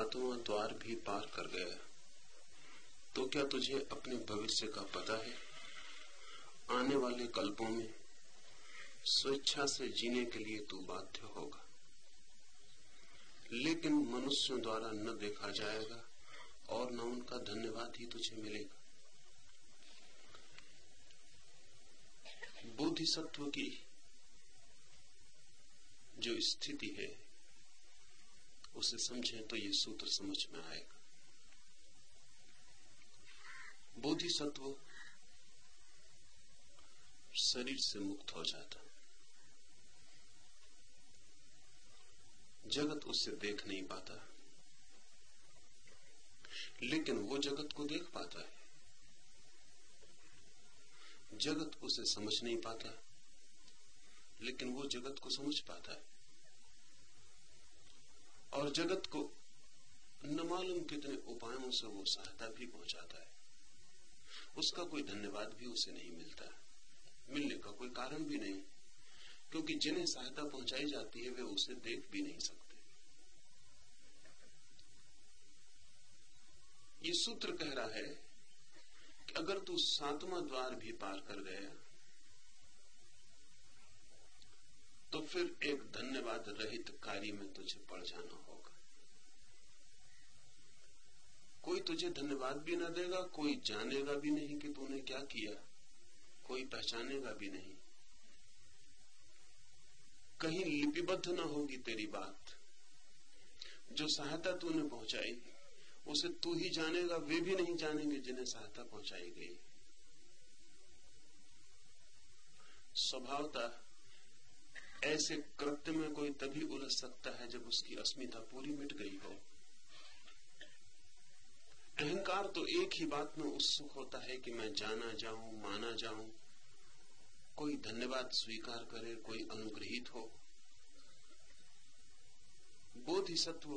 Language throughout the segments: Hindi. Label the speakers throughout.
Speaker 1: सातवां द्वार भी पार कर गया। तो क्या तुझे अपने भविष्य का पता है? आने वाले कल्पों में स्वेच्छा से जीने के लिए तू बाध्य होगा। लेकिन मनुष्यों द्वारा न देखा जाएगा और न उनका धन्यवाद ही तुझे मिलेगा। बोधिसत्व की जो स्थिति है उसे समझे तो ये सूत्र समझ में आएगा। बोधि बोधिसत्व शरीर से मुक्त हो जाता जगत उससे देख नहीं पाता। लेकिन वो जगत को देख पाता है। जगत उसे समझ नहीं पाता। लेकिन वो जगत को समझ पाता है। और जगत को न मालूम कितने उपायों से वो सहायता भी पहुंचाता है। उसका कोई धन्यवाद भी उसे नहीं मिलता। मिलने का कोई कारण भी नहीं। क्योंकि जिन्हें सहायता पहुंचाई जाती है, वे उसे देख भी नहीं सकते। ये सूत्र कह रहा है कि अगर तू सातवां द्वार भी पार कर गया तो फिर एक धन्यवाद रहित कार्य में तुझे पड़ जाना होगा। कोई तुझे धन्यवाद भी ना देगा, कोई जानेगा भी नहीं कि तूने क्या किया, कोई पहचानेगा भी नहीं। कहीं लिपिबद्ध ना होगी तेरी बात। जो सहायता तूने पहुंचाई, उसे तू ही जानेगा, वे भी नहीं जानेंगे जिन्हें सहायता पहुंचाई गई। स्वभावता ऐसे कृत्य में कोई तभी उलझ सकता है जब उसकी अस्मिता पूरी मिट गई हो। अहंकार तो एक ही बात में उत्सुक होता है कि मैं जाना जाऊँ, माना जाऊँ। कोई धन्यवाद स्वीकार करे, कोई अनुग्रहित हो। बोधिसत्व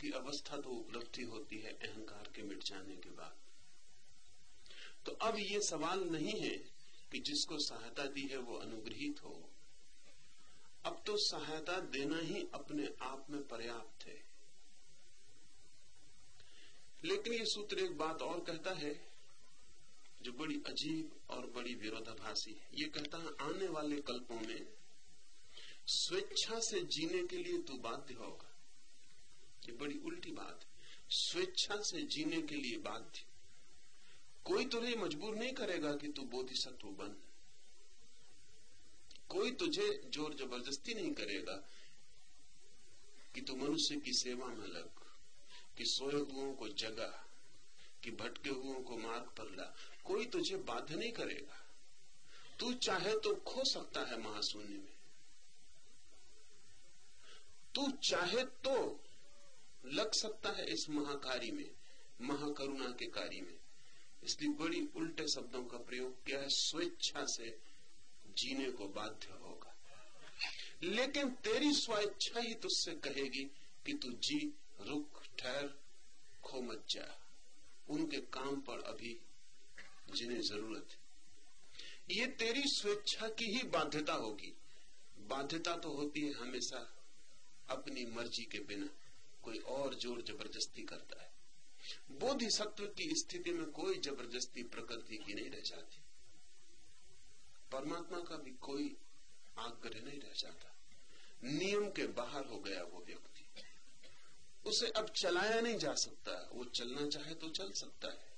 Speaker 1: की अवस्था तो उपलब्धि होती है अहंकार के मिट जाने के बाद। तो अब ये सवाल नहीं है कि जिसको सहायता दी है वो अनुग्रहित हो। अब तो सहायता देना ही अपने आप में पर्याप्त है। लेकिन ये सूत्र एक बात और कहता है, जो बड़ी अजीब और बड़ी विरोधाभासी है। ये कहता है, आने वाले कल्पों में स्वेच्छा से जीने के लिए तू बाध्य होगा। ये बड़ी उल्टी बात है। स्वेच्छा से जीने के लिए बाध्य। कोई तुझे मजबूर नहीं करेगा कि तू बोधिसत्व बन। कोई तुझे ज़ोर ज़बरदस्ती नहीं करेगा कि तू मनुष्य की सेवा में लग, कि सोए हुओं को जगा, कि भटके हुओं को मार्ग पर ला। कोई तुझे बाध्य नहीं करेगा। तू चाहे तो खो सकता है महाशून्य में। तू चाहे तो लग सकता है इस महाकारी में, महाकरुणा के कार्य में। इसलिए बड़ी उल्टे शब्दों का प्रयोग किया है? स्वेच्छा से जीने को बाध्य होगा। लेकिन तेरी स्वेच्छा ही तुझसे कहेगी कि तू जी, रुक, ठहर, खो मत जा। उनके काम पर अभी जिन्हें ज़रूरत है। ये तेरी स्वेच्छा की ही बाध्यता होगी। बाध्यता तो होती है हमेशा अपनी मर्ज़ी के बिना। कोई और ज़ोर ज़बरदस्ती करता है। बोधिसत्व की स्थिति में कोई ज़बरदस्ती प्रकृति की नहीं रह जाती। परमात्मा का भी कोई आग्रह नहीं रह जाता। नियम के बाहर हो गया वो व्यक्ति। उसे अब चलाया नहीं जा सकता। वो चलना चाहे तो चल सकता है।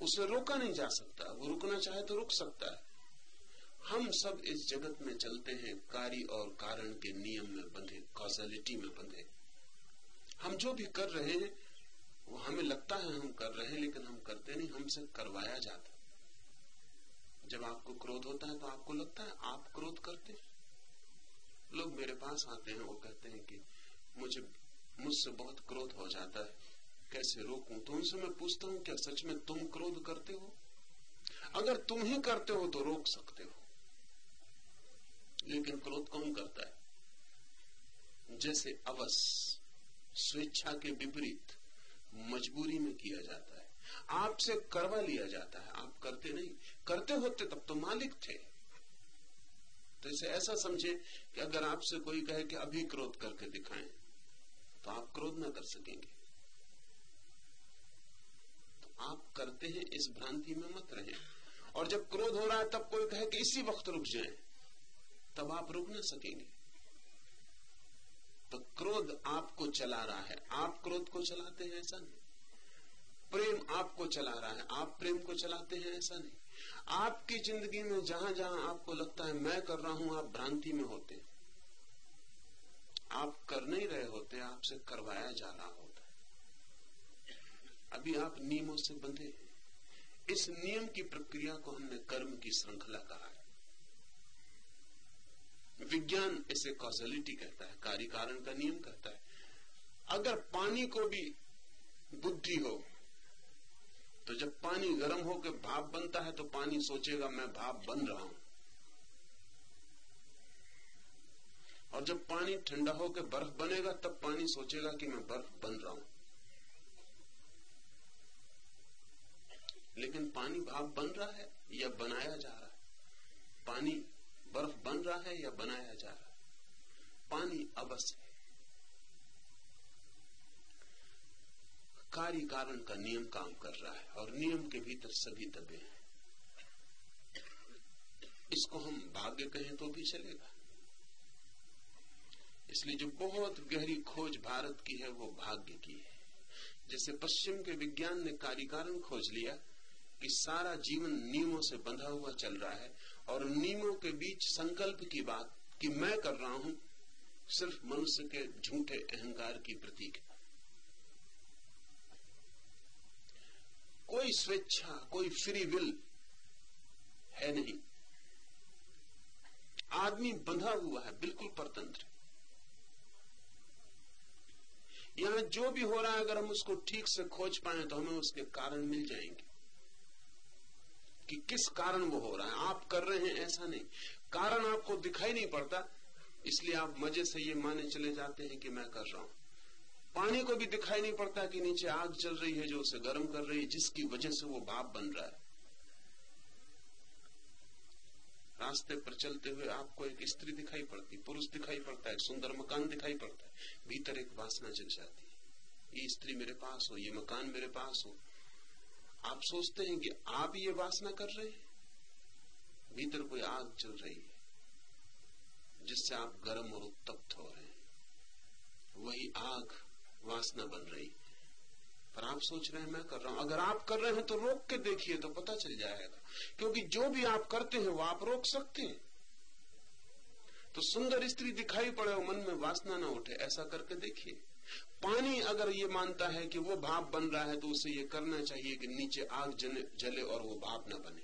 Speaker 1: उसे रोका नहीं जा सकता। वो रुकना चाहे तो रुक सकता है। हम सब इस जगत में चलते हैं कार्य और कारण के नियम में बंधे कॉजलिटी में बंधे। हम जो भी कर रहे हैं, वो हमें लगता है हम कर रहे हैं, लेकिन हम करते नहीं, हमसे करवाया जाता जब आपको क्रोध होता है तो आपको लगता है, आप क्रोध करते लोग मेरे पास आते हैं, वो कहते हैं कि मुझे, मुझसे बहुत क्रोध हो जाता है। कैसे रोकूं? तो उनसे मैं पूछता हूँ, क्या सच में तुम क्रोध करते हो? अगर तुम ही करते हो तो रोक सकते हो। लेकिन क्रोध कौन करता है? जैसे अवश्य स्वेच्छा के विपरीत मजबूरी में किया जाता है। आपसे करवा लिया जाता है। आप करते नहीं। करते होते तब तो मालिक थे। तो इसे ऐसा समझे कि अगर आपसे कोई कहे कि अभी क्रोध करके दिखाएँ तो आप क्रोध ना कर सकेंगे। तो आप करते हैं, इस भ्रांति में मत रहे। और जब क्रोध हो रहा है, तब कोई कहे कि इसी वक्त रुक जाए, तब आप रुक ना सकेंगे। तो क्रोध आपको चला रहा है। आप क्रोध को चलाते हैं, ऐसा नहीं। प्रेम आपको चला रहा है। आप प्रेम को चलाते हैं, ऐसा नहीं। आपकी ज़िंदगी में जहाँ जहाँ आपको लगता है, मैं कर रहा हूँ, आप भ्रांति में होते हैं। आप कर नहीं रहे होते, आपसे करवाया जा रहा होता है। अभी आप नियमों से बंधे हैं। इस नियम की प्रक्रिया को हमने कर्म की श्रृंखला कहा है। विज्ञान इसे कॉजलिटी कहता है कार्य कारण का नियम कहता है। अगर पानी को भी बुद्धि हो तो जब पानी गर्म होकर भाप बनता है तो पानी सोचेगा, मैं भाप बन रहा हूँ। और जब पानी ठंडा होकर बर्फ़ बनेगा, तब पानी सोचेगा कि मैं बर्फ़ बन रहा हूँ। लेकिन पानी भाप बन रहा है या बनाया जा रहा है? पानी बर्फ़ बन रहा है या बनाया जा रहा है? पानी अवश्य है। कार्य कारण का नियम काम कर रहा है और नियम के भीतर सभी दबे हैं। इसको हम भाग्य कहें तो भी चलेगा। इसलिए जो बहुत गहरी खोज भारत की है, वो भाग्य की है। जैसे पश्चिम के विज्ञान ने कार्य कारण खोज लिया कि सारा जीवन नियमों से बंधा हुआ चल रहा है और नियमों के बीच संकल्प की बात कि मैं कर रहा हूँ, सिर्फ़ मनुष्य के झूठे अहंकार की प्रतीक है। कोई स्वेच्छा, कोई फ्री विल है नहीं। आदमी बंधा हुआ है, बिल्कुल परतंत्र। यहाँ जो भी हो रहा है, अगर हम उसको ठीक से खोज पाए तो हमें उसके कारण मिल जाएँगे। कि किस कारण वो हो रहा है? आप कर रहे हैं, ऐसा नहीं। कारण आपको दिखाई नहीं पड़ता, इसलिए आप मज़े से ये माने चले जाते हैं कि मैं कर रहा हूँ। पानी को भी दिखाई नहीं पड़ता कि नीचे आग चल रही है जो उसे गर्म कर रही है, जिसकी वजह से वो भाप बन रहा है। रास्ते पर चलते हुए आपको एक स्त्री दिखाई पड़ती, पुरुष दिखाई पड़ता है सुंदर मकान दिखाई पड़ता है। भीतर एक वासना जग जाती है। ये स्त्री मेरे पास हो, ये मकान मेरे पास हो। आप सोचते हैं कि आप ये वासना कर रहे हैं। भीतर कोई आग चल रही है, जिससे आप गर्म और उत्तप्त हो रहे हैं। वही आग वासना बन रही। पर आप सोच रहे हैं मैं कर रहा हूँ। अगर आप कर रहे हैं तो रोक के देखिए तो पता चल जाएगा। क्योंकि जो भी आप करते हैं वो आप रोक सकते हैं। तो सुंदर स्त्री दिखाई पड़े और मन में वासना ना उठे ऐसा करके देखिए। पानी अगर ये मानता है कि वो भाप बन रहा है तो उसे ये करना चाहिए कि नीचे आग जले, जले और वो भाप ना बने।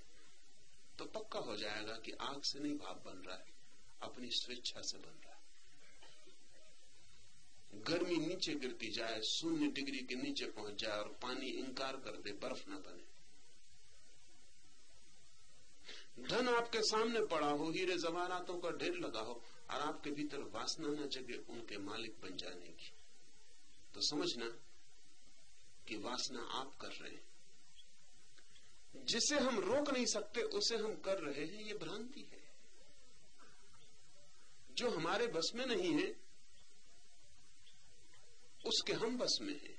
Speaker 1: तो पक्का हो जाएगा कि आग से नहीं भाप बन रहा है अपनी स्वेच्छा से बन रहा है। गर्मी नीचे गिरती जाए, शून्य डिग्री के नीचे पहुँच जाए और पानी इंकार कर दे, बर्फ़ न बने। धन आपके सामने पड़ा हो, हीरे जवाहरातों का ढेर लगा हो और आपके भीतर वासना न जगे, उनके मालिक बन जाने की। तो समझना कि वासना आप कर रहे हैं। जिसे हम रोक नहीं सकते, उसे हम कर रहे हैं, ये भ्रांति है। जो हमारे बस में नहीं है उसके हम बस में है।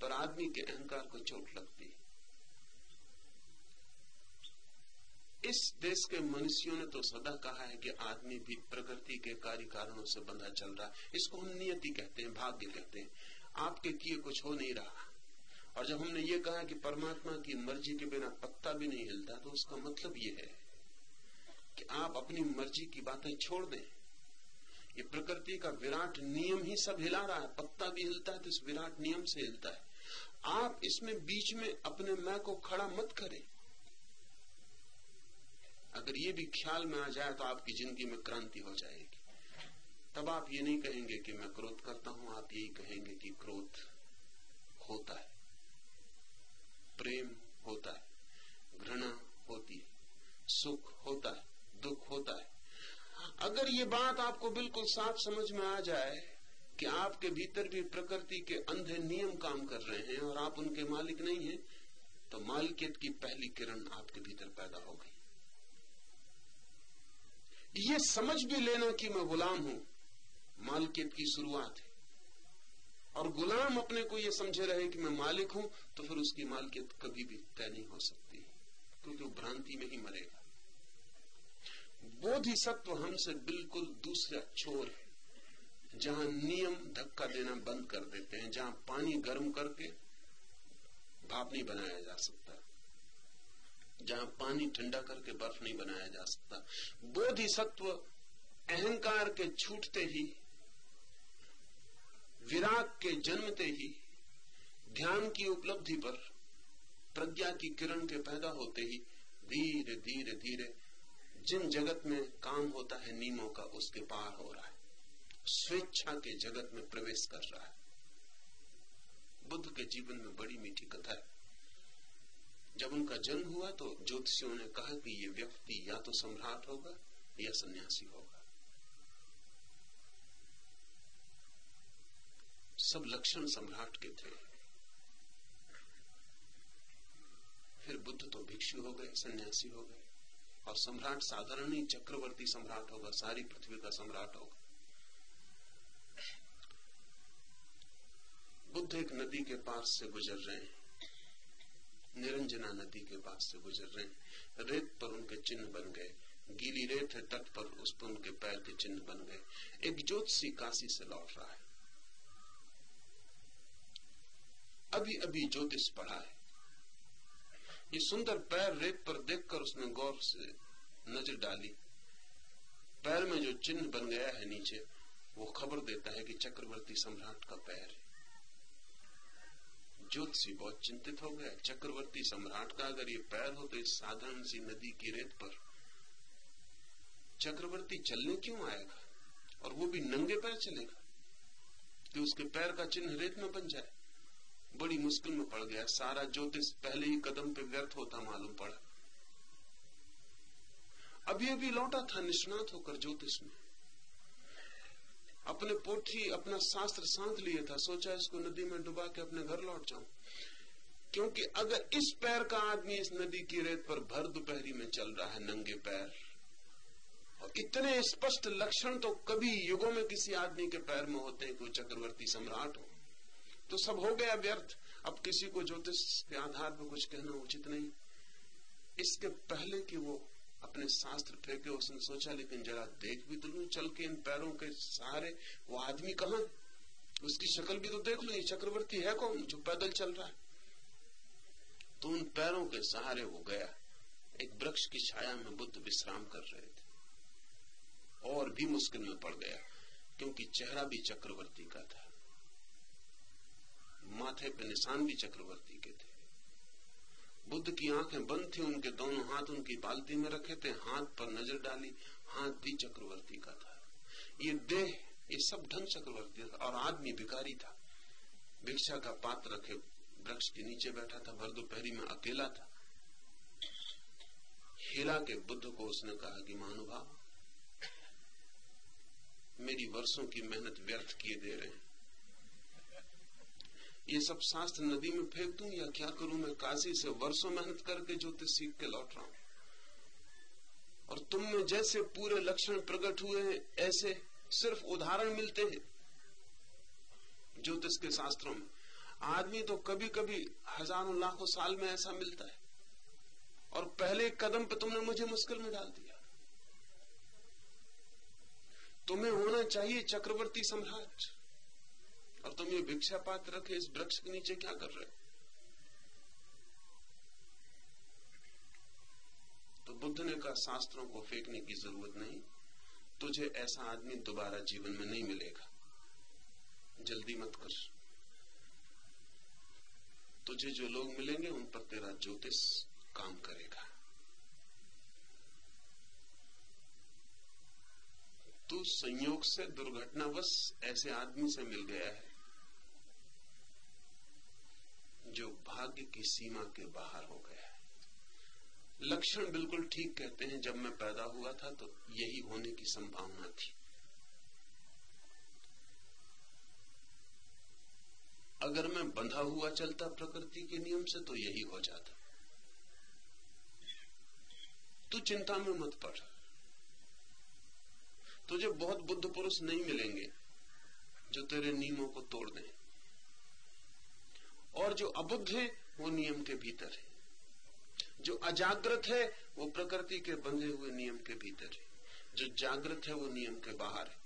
Speaker 1: पर आदमी के अहंकार को चोट लगती है। इस देश के मनुष्यों ने तो सदा कहा है कि आदमी भी प्रकृति के कार्य कारणों से बंधा चल रहा है। इसको हम नियति कहते हैं, भाग्य कहते हैं। आपके किए कुछ हो नहीं रहा। और जब हमने ये कहा कि परमात्मा की मर्ज़ी के बिना पत्ता भी नहीं हिलता तो उसका मतलब ये है कि आप अपनी मर्ज़ी की बातें छोड़ दें। ये प्रकृति का विराट नियम ही सब हिला रहा है। पत्ता भी हिलता है तो इस विराट नियम से हिलता है। आप इसमें बीच में अपने मैं को खड़ा मत करें। अगर ये भी ख्याल में आ जाए तो आपकी ज़िंदगी में क्रांति हो जाएगी। तब आप ये नहीं कहेंगे कि मैं क्रोध करता हूँ, आप यही कहेंगे कि क्रोध होता है। प्रेम होता है, घृणा होती है, सुख होता है, दुख होता है। अगर ये बात आपको बिल्कुल साफ़ समझ में आ जाए कि आपके भीतर भी प्रकृति के अंधे नियम काम कर रहे हैं और आप उनके मालिक नहीं हैं तो मालिकियत की पहली किरण आपके भीतर पैदा हो गई। ये समझ भी लेना कि मैं गुलाम हूँ, मालकियत की शुरुआत है। और गुलाम अपने को यह समझे रहे कि मैं मालिक हूँ तो फिर उसकी मालिकियत कभी भी तय नहीं हो सकती, क्योंकि वो भ्रांति में ही मरेगा। बोधि सत्व हमसे बिल्कुल दूसरा छोर है। जहाँ नियम धक्का देना बंद कर देते हैं, जहाँ पानी गर्म करके भाप नहीं बनाया जा सकता, जहाँ पानी ठंडा करके बर्फ़ नहीं बनाया जा सकता। बोधि सत्व अहंकार के छूटते ही, विराग के जन्मते ही, ध्यान की उपलब्धि पर, प्रज्ञा की किरण के पैदा होते ही धीरे धीरे धीरे जिन जगत में काम होता है नियमों का उसके पार हो रहा है। स्वेच्छा के जगत में प्रवेश कर रहा है। बुद्ध के जीवन में बड़ी मीठी कथा है। जब उनका जन्म हुआ तो ज्योतिषियों ने कहा कि ये व्यक्ति या तो सम्राट होगा या सन्यासी होगा। सब लक्षण सम्राट के थे। फिर बुद्ध तो भिक्षु हो गए, सन्यासी हो गए। और सम्राट साधारण ही चक्रवर्ती सम्राट होगा, सारी पृथ्वी का सम्राट होगा। बुद्ध एक नदी के पास से गुजर रहे हैं। निरंजना नदी के पास से गुजर रहे हैं। रेत पर उनके चिन्ह बन गए। गीली रेत है, तट पर उस पर उनके पैर के चिन्ह बन गए। एक ज्योतिषी काशी से लौट रहा है। अभी अभी ज्योतिष पढ़ा है। ये सुंदर पैर रेत पर देखकर उसने गौर से नज़र डाली। पैर में जो चिन्ह बन गया है नीचे, वो खबर देता है कि चक्रवर्ती सम्राट का पैर है। ज्योतिषी बहुत चिंतित हो गया चक्रवर्ती सम्राट का अगर ये पैर हो तो इस साधारण सी नदी की रेत पर चक्रवर्ती चलने क्यों आएगा? और वो भी नंगे पैर चलेगा कि उसके पैर का चिन्ह रेत में बन जाए। बड़ी मुश्किल में पड़ गया। सारा ज्योतिष पहले ही कदम पे व्यर्थ होता मालूम पड़ा। अभी अभी लौटा था निष्णात होकर ज्योतिष में। अपने पोथी, अपना शास्त्र साथ लिए था। सोचा इसको नदी में डुबा के अपने घर लौट जाऊँ। क्योंकि अगर इस पैर का आदमी इस नदी की रेत पर भर दोपहरी में चल रहा है, नंगे पैर, और इतने स्पष्ट लक्षण तो कभी युगों में किसी आदमी के पैर में होते हैं कोई चक्रवर्ती सम्राट हो। तो सब हो गया व्यर्थ। अब किसी को ज्योतिष के आधार पर कुछ कहना उचित नहीं। इसके पहले कि वो अपने शास्त्र फेंके, उसने सोचा, लेकिन जरा देख भी तो लू, चल के इन पैरों के सहारे, वो आदमी कहा? उसकी शक्ल भी तो देख लो, ये चक्रवर्ती है कौन? जो पैदल चल रहा है। तो उन पैरों के सहारे वो गया। एक वृक्ष की छाया में बुद्ध विश्राम कर रहे थे। और भी मुश्किल में पड़ गया, क्योंकि चेहरा भी चक्रवर्ती का था। माथे पे निशान भी चक्रवर्ती के थे। बुद्ध की आँखें बंद थी, उनके दोनों हाथ उनकी बाल्टी में रखे थे, हाथ पर नज़र डाली, हाथ भी चक्रवर्ती का था। ये देह, ये सब ढंग चक्रवर्ती था, और आदमी भिकारी था। भिक्षा का पात्र रखे वृक्ष के नीचे बैठा था, भर दोपहरी में अकेला था। हिला के बुद्ध को उसने कहा कि महानुभाव मेरी वर्षों की मेहनत व्यर्थ किए दे रहे हैं। ये सब शास्त्र नदी में फेंक दू या क्या करूँ मैं काशी से वर्षों मेहनत करके ज्योतिष सीख के लौट रहा हूँ। और तुम में जैसे पूरे लक्षण प्रकट हुए हैं, ऐसे सिर्फ़ उदाहरण मिलते हैं ज्योतिष के शास्त्रों में। आदमी तो कभी कभी हज़ारों लाखों साल में ऐसा मिलता है। और पहले कदम पे तुमने मुझे मुश्किल में डाल दिया। तुम्हें होना चाहिए चक्रवर्ती सम्राट। और तुम ये भिक्षा पात्र रखे इस वृक्ष के नीचे क्या कर रहे तो बुद्ध ने कहा, शास्त्रों को फेंकने की ज़रूरत नहीं। तुझे ऐसा आदमी दोबारा जीवन में नहीं मिलेगा। जल्दी मत कर। तुझे जो लोग मिलेंगे, उन पर तेरा ज्योतिष काम करेगा। तू संयोग से दुर्घटनावश ऐसे आदमी से मिल गया है जो भाग्य की सीमा के बाहर हो गया है। लक्षण बिल्कुल ठीक कहते हैं, जब मैं पैदा हुआ था तो यही होने की संभावना थी। अगर मैं बंधा हुआ चलता प्रकृति के नियम से तो यही हो जाता। तू चिंता में मत पड़। तुझे बहुत बुद्ध पुरुष नहीं मिलेंगे जो तेरे नियमों को तोड़ दें। और जो अबुद्ध है, वो नियम के भीतर है। जो अजागृत है, वो प्रकृति के बंधे हुए नियम के भीतर है। जो जागृत है, वो नियम के बाहर है।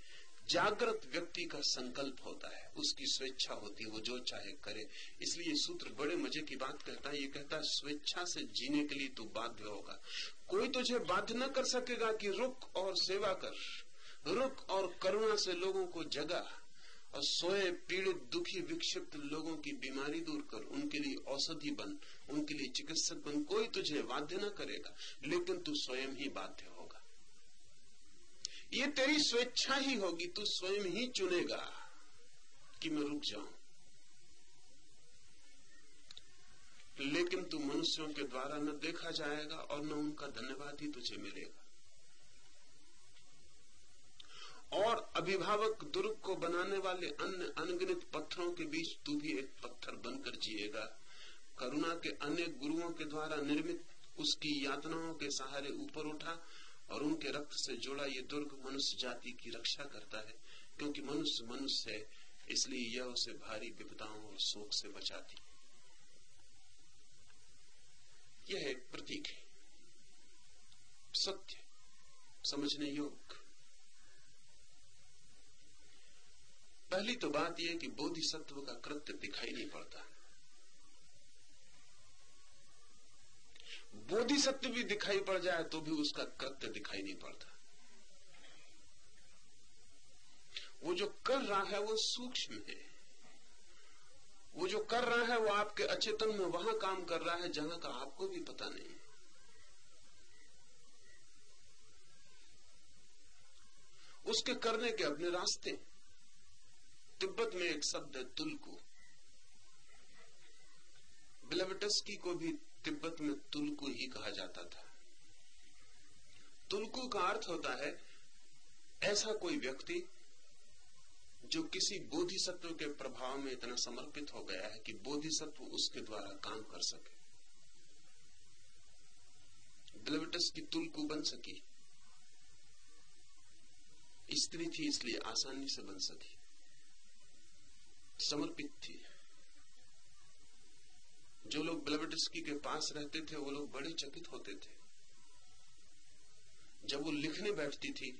Speaker 1: जागृत व्यक्ति का संकल्प होता है। उसकी स्वेच्छा होती है, वो जो चाहे करे। इसलिए सूत्र बड़े मज़े की बात कहता है। ये कहता है, स्वेच्छा से जीने के लिए तू बाध्य होगा। कोई तुझे बाध्य न कर सकेगा कि रुक और सेवा कर। रुक और करुणा से लोगों को जगा। और सोए पीड़ित, दुखी, विक्षिप्त लोगों की बीमारी दूर कर, उनके लिए औषधि बन, उनके लिए चिकित्सक बन, कोई तुझे बाध्य न करेगा, लेकिन तू स्वयं ही बाध्य होगा। ये तेरी स्वेच्छा ही होगी, तू स्वयं ही चुनेगा कि मैं रुक जाऊँ। लेकिन तू मनुष्यों के द्वारा न देखा जाएगा और न उनका धन्यवाद ही तुझे मिलेगा। और अभिभावक दुर्ग को बनाने वाले अन्य अनगिनत पत्थरों के बीच तू भी एक पत्थर बनकर जिएगा। करुणा के अनेक गुरुओं के द्वारा निर्मित उसकी यातनाओं के सहारे ऊपर उठा और उनके रक्त से जुड़ा ये दुर्ग मनुष्य जाति की रक्षा करता है, क्योंकि मनुष्य मनुष्य है, इसलिए यह उसे भारी विपदाओं और शोक से बचाती यह एक प्रतीक है। सत्य, समझने योग्य। पहली तो बात यह कि बोधिसत्व का कृत्य दिखाई नहीं पड़ता। बोधिसत्व भी दिखाई पड़ जाए तो भी उसका कृत्य दिखाई नहीं पड़ता। वो जो कर रहा है वो सूक्ष्म है। वो जो कर रहा है वो आपके अचेतन में वहाँ काम कर रहा है जहाँ का आपको भी पता नहीं। उसके करने के अपने रास्ते। तिब्बत में एक शब्द है, तुलकू। ब्लेवटस्की को भी तिब्बत में तुलकू ही कहा जाता था। तुलकू का अर्थ होता है, ऐसा कोई व्यक्ति जो किसी बोधिसत्व के प्रभाव में इतना समर्पित हो गया है कि बोधिसत्व उसके द्वारा काम कर सके। ब्लेवटस की तुलकू बन सकी। स्त्री थी इसलिए आसानी से बन सकी। समर्पित थी। जो लोग ब्लेवटस्की के पास रहते थे, वो लोग बड़े चकित होते थे। जब वो लिखने बैठती थी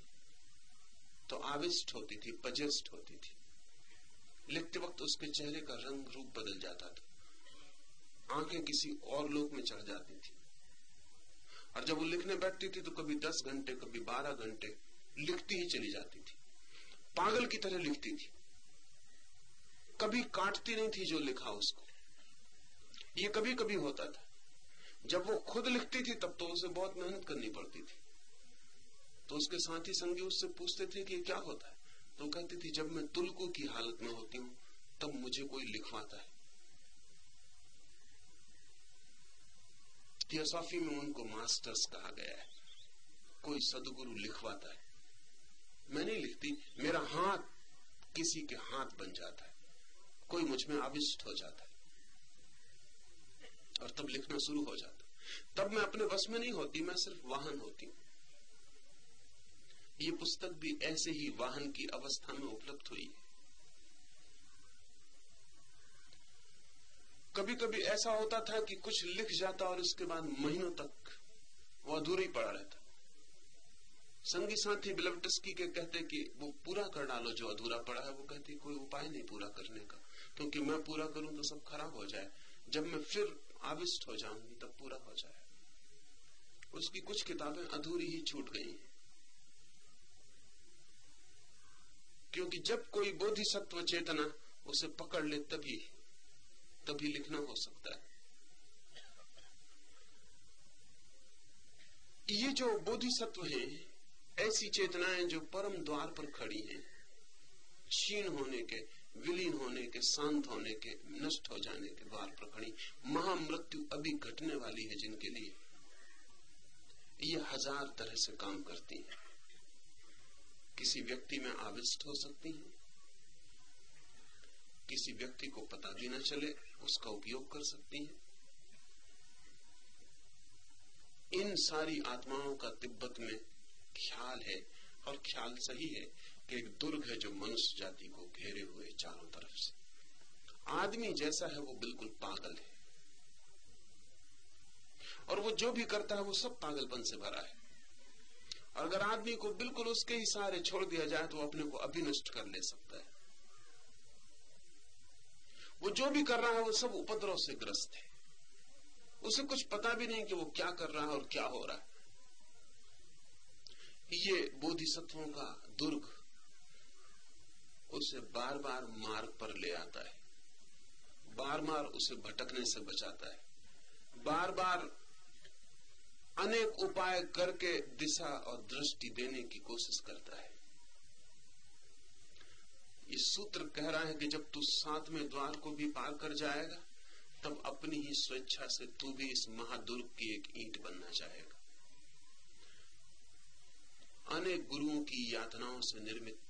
Speaker 1: तो आविष्ट होती थी, पजेस्ट होती थी। लिखते वक्त उसके चेहरे का रंग रूप बदल जाता था। आँखें किसी और लोक में चढ़ जाती थी। और जब वो लिखने बैठती थी तो कभी दस घंटे, कभी बारह घंटे लिखती ही चली जाती थी। पागल की तरह लिखती थी। कभी काटती नहीं थी जो लिखा उसको। ये कभी कभी होता था। जब वो खुद लिखती थी, तब तो उसे बहुत मेहनत करनी पड़ती थी। तो उसके साथी संगी उससे पूछते थे कि क्या होता है? तो कहती थी, जब मैं तुलकू की हालत में होती हूँ, तब मुझे कोई लिखवाता है। थियोसॉफी में उनको मास्टर्स कहा गया है, कोई सदगुरु लिखवाता है। मैं नहीं लिखती, मेरा हाथ किसी के हाथ बन जाता है। कोई मुझमें आविष्ट हो जाता है। और तब लिखना शुरू हो जाता तब मैं अपने वश में नहीं होती, मैं सिर्फ़ वाहन होती हूँ। ये पुस्तक भी ऐसे ही वाहन की अवस्था में उपलब्ध हुई। है कभी कभी ऐसा होता था कि कुछ लिख जाता और इसके बाद महीनों तक वो अधूरा पड़ा रहता। संगी साथी बिलवटस्की के कहते कि वो पूरा कर डालो, जो अधूरा पड़ा है, वो कहते कोई उपाय नहीं पूरा करने का। क्योंकि मैं पूरा करूँ तो सब खराब हो जाए। जब मैं फिर आविष्ट हो जाऊँगी, तब पूरा हो जाए। उसकी कुछ किताबें अधूरी ही छूट गई। क्योंकि जब कोई बोधिसत्व चेतना उसे पकड़ ले, तभी तभी लिखना हो सकता है। ये जो बोधिसत्व है, ऐसी चेतनाएँ जो परम द्वार पर खड़ी हैं, क्षीण होने के विलीन होने के, शांत होने के, नष्ट हो जाने के द्वार पर खड़ी महामृत्यु अभी घटने वाली है जिनके लिए ये हज़ार तरह से काम करती है। किसी व्यक्ति में आविष्ट हो सकती है। किसी व्यक्ति को पता भी न चले, उसका उपयोग कर सकती है। इन सारी आत्माओं का तिब्बत में ख्याल है और ख्याल सही है। कि एक दुर्ग है जो मनुष्य जाति को घेरे हुए चारों तरफ़ से। आदमी जैसा है वो बिल्कुल पागल है। और वो जो भी करता है वो सब पागलपन से भरा है। और अगर आदमी को बिल्कुल उसके ही सहारे छोड़ दिया जाए तो अपने को अभिनष्ट कर ले सकता है। वो जो भी कर रहा है वो सब उपद्रव से ग्रस्त है। उसे कुछ पता भी नहीं कि वो क्या कर रहा है और क्या हो रहा है। ये बोधिसत्वों का दुर्ग उसे बार बार मार्ग पर ले आता है। बार बार उसे भटकने से बचाता है। बार बार अनेक उपाय करके दिशा और दृष्टि देने की कोशिश करता है। ये सूत्र कह रहा है कि जब तू सातवें द्वार को भी पार कर जाएगा, तब अपनी ही स्वेच्छा से तू भी इस महादुर्ग की एक ईंट बनना चाहेगा। अनेक गुरुओं की यातनाओं से निर्मित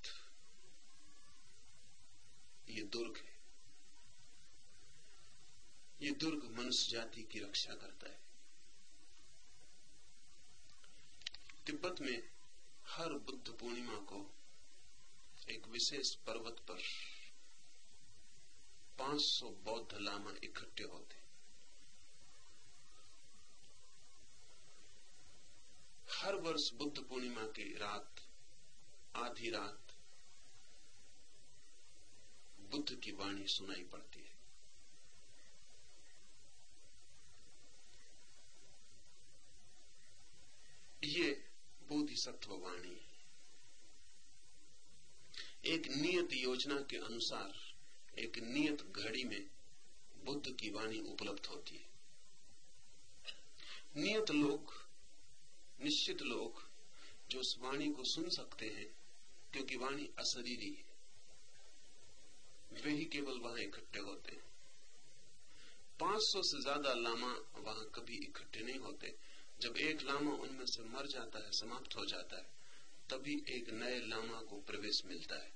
Speaker 1: ये दुर्ग है। ये दुर्ग मनुष्य जाति की रक्षा करता है। तिब्बत में हर बुद्ध पूर्णिमा को एक विशेष पर्वत पर 500 बौद्ध लामा इकट्ठे होते हर वर्ष बुद्ध पूर्णिमा की रात, आधी रात बुद्ध की वाणी सुनाई पड़ती है। ये बोधिसत्व वाणी है। एक नियत योजना के अनुसार, एक नियत घड़ी में बुद्ध की वाणी उपलब्ध होती है। नियत लोग निश्चित लोग जो उस वाणी को सुन सकते हैं, क्योंकि वाणी अशरीरी है। वे ही केवल वहाँ इकट्ठे होते। हैं 500 से ज़्यादा लामा वहाँ कभी इकट्ठे नहीं होते। जब एक लामा उनमें से मर जाता है, समाप्त हो जाता है, तभी एक नए लामा को प्रवेश मिलता है।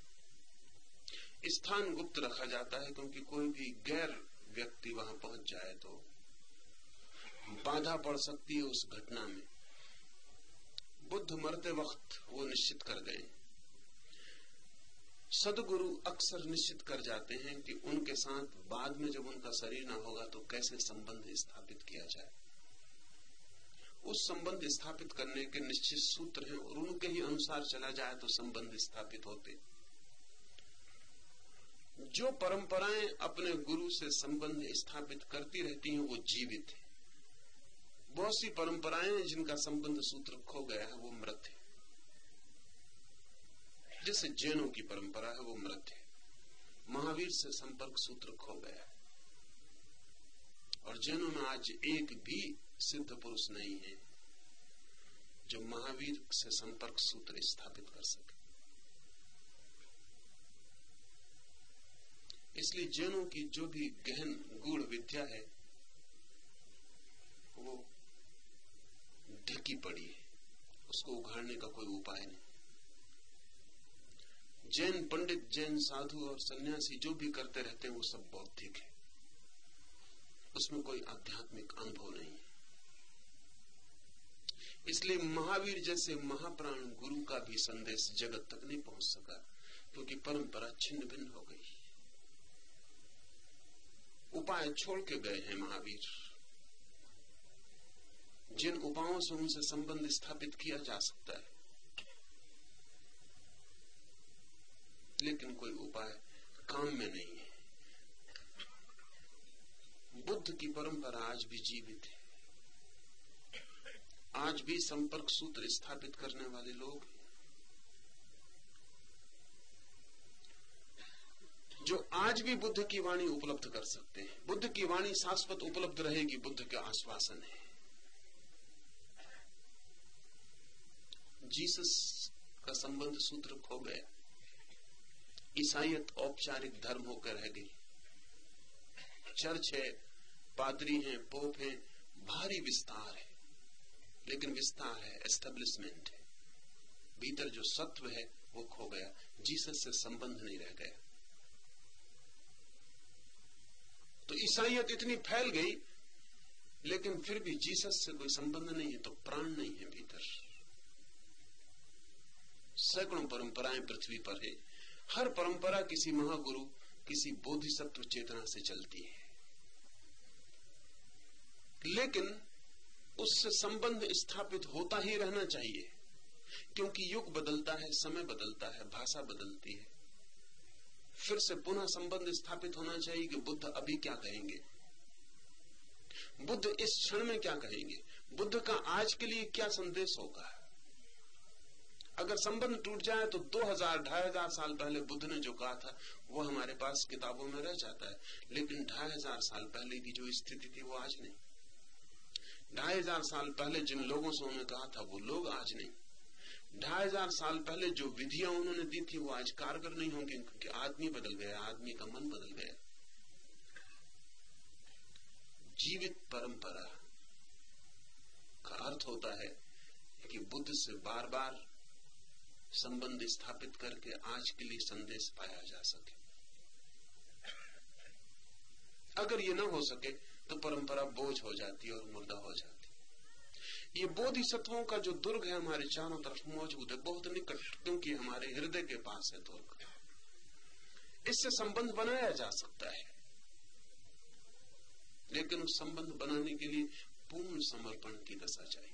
Speaker 1: स्थान गुप्त रखा जाता है क्योंकि कोई भी गैर व्यक्ति वहाँ पहुँच जाए तो बाधा पड़ सकती है उस घटना में। बुद्ध मरते वक्त वो निश्चित कर गए सदगुरु अक्सर निश्चित कर जाते हैं कि उनके साथ बाद में जब उनका शरीर ना होगा तो कैसे संबंध स्थापित किया जाए। उस संबंध स्थापित करने के निश्चित सूत्र हैं और उनके ही अनुसार चला जाए तो संबंध स्थापित होते। जो परंपराएँ अपने गुरु से संबंध स्थापित करती रहती हैं, वो जीवित है। बहुत सी परंपराएँ जिनका संबंध सूत्र खो गया है, वो मृत है। जैसे जैनों की परंपरा है, वो मृत है। महावीर से संपर्क सूत्र खो गया। है और जैनों में आज एक भी सिद्ध पुरुष नहीं है, जो महावीर से संपर्क सूत्र स्थापित कर सके। इसलिए जैनों की जो भी गहन गूढ़ विद्या है, वो ढकी पड़ी है। उसको उघाड़ने का कोई उपाय नहीं। जैन, पंडित जैन, साधु और सन्यासी जो भी करते रहते हैं, वो सब बौद्धिक है। उसमें कोई आध्यात्मिक अनुभव नहीं है। इसलिए महावीर जैसे महाप्राण गुरु का भी संदेश जगत तक नहीं पहुँच सका, क्योंकि परंपरा छिन्न भिन्न हो गई उपाय छोड़ के गए हैं महावीर। जिन उपायों से उनसे संबंध स्थापित किया जा सकता है लेकिन कोई उपाय काम में नहीं है। बुद्ध की परंपरा आज भी जीवित है। आज भी संपर्क सूत्र स्थापित करने वाले लोग जो आज भी बुद्ध की वाणी उपलब्ध कर सकते हैं। बुद्ध की वाणी शाश्वत उपलब्ध रहेगी, बुद्ध के आश्वासन है। जीसस का संबंध सूत्र खो गया। ईसाइत औपचारिक धर्म होकर रह गई। चर्च है, पादरी हैं, पोप हैं, भारी विस्तार है। लेकिन विस्तार है, एस्टेब्लिशमेंट है। भीतर जो सत्व है, वो खो गया। जीसस से संबंध नहीं रह गया। तो ईसाइयत इतनी फैल गई, लेकिन फिर भी जीसस से कोई संबंध नहीं है तो प्राण नहीं है भीतर। सैकड़ों परंपराएँ पृथ्वी पर है। हर परंपरा किसी महागुरु, किसी बोधिसत्व चेतना से चलती है। लेकिन उससे संबंध स्थापित होता ही रहना चाहिए, क्योंकि युग बदलता है, समय बदलता है, भाषा बदलती है। फिर से पुनः संबंध स्थापित होना चाहिए कि बुद्ध अभी क्या कहेंगे। बुद्ध इस क्षण में क्या कहेंगे? बुद्ध का आज के लिए क्या संदेश होगा? अगर संबंध टूट जाए तो 2000 ढाई हज़ार साल पहले बुद्ध ने जो कहा था, वो हमारे पास किताबों में रह जाता है। लेकिन ढाई हज़ार साल पहले की जो स्थिति थी, वो आज नहीं। ढाई हज़ार साल पहले जिन लोगों से उन्होंने कहा था, वो लोग आज नहीं। ढाई हज़ार साल पहले जो विधियाँ उन्होंने दी थी, वो आज कारगर नहीं होंगी, क्योंकि आदमी बदल गया, आदमी का मन बदल गया। जीवित परंपरा का अर्थ होता है कि बुद्ध से बार बार संबंध स्थापित करके आज के लिए संदेश पाया जा सके। अगर ये ना हो सके तो परंपरा बोझ हो जाती और मुर्दा हो जाती ये बोधिसत्वों का जो दुर्ग है हमारे चारों तरफ़ मौजूद है, बहुत निकट, क्योंकि हमारे हृदय के पास है दुर्ग। इससे संबंध बनाया जा सकता है। लेकिन उस संबंध बनाने के लिए पूर्ण समर्पण की दशा चाहिए।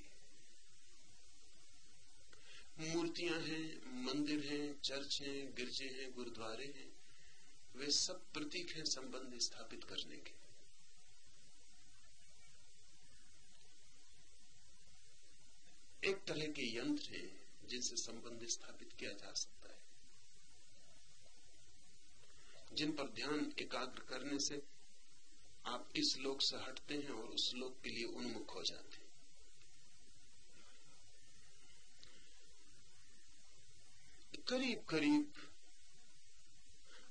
Speaker 1: मूर्तियाँ हैं, मंदिर हैं, चर्च हैं, गिरजे हैं, गुरुद्वारे हैं, वे सब प्रतीक हैं संबंध स्थापित करने के। एक तरह के यंत्र हैं जिनसे संबंध स्थापित किया जा सकता है, जिन पर ध्यान एकाग्र करने से आप इस लोक से हटते हैं और उस लोक के लिए उन्मुख हो जाते हैं। करीब करीब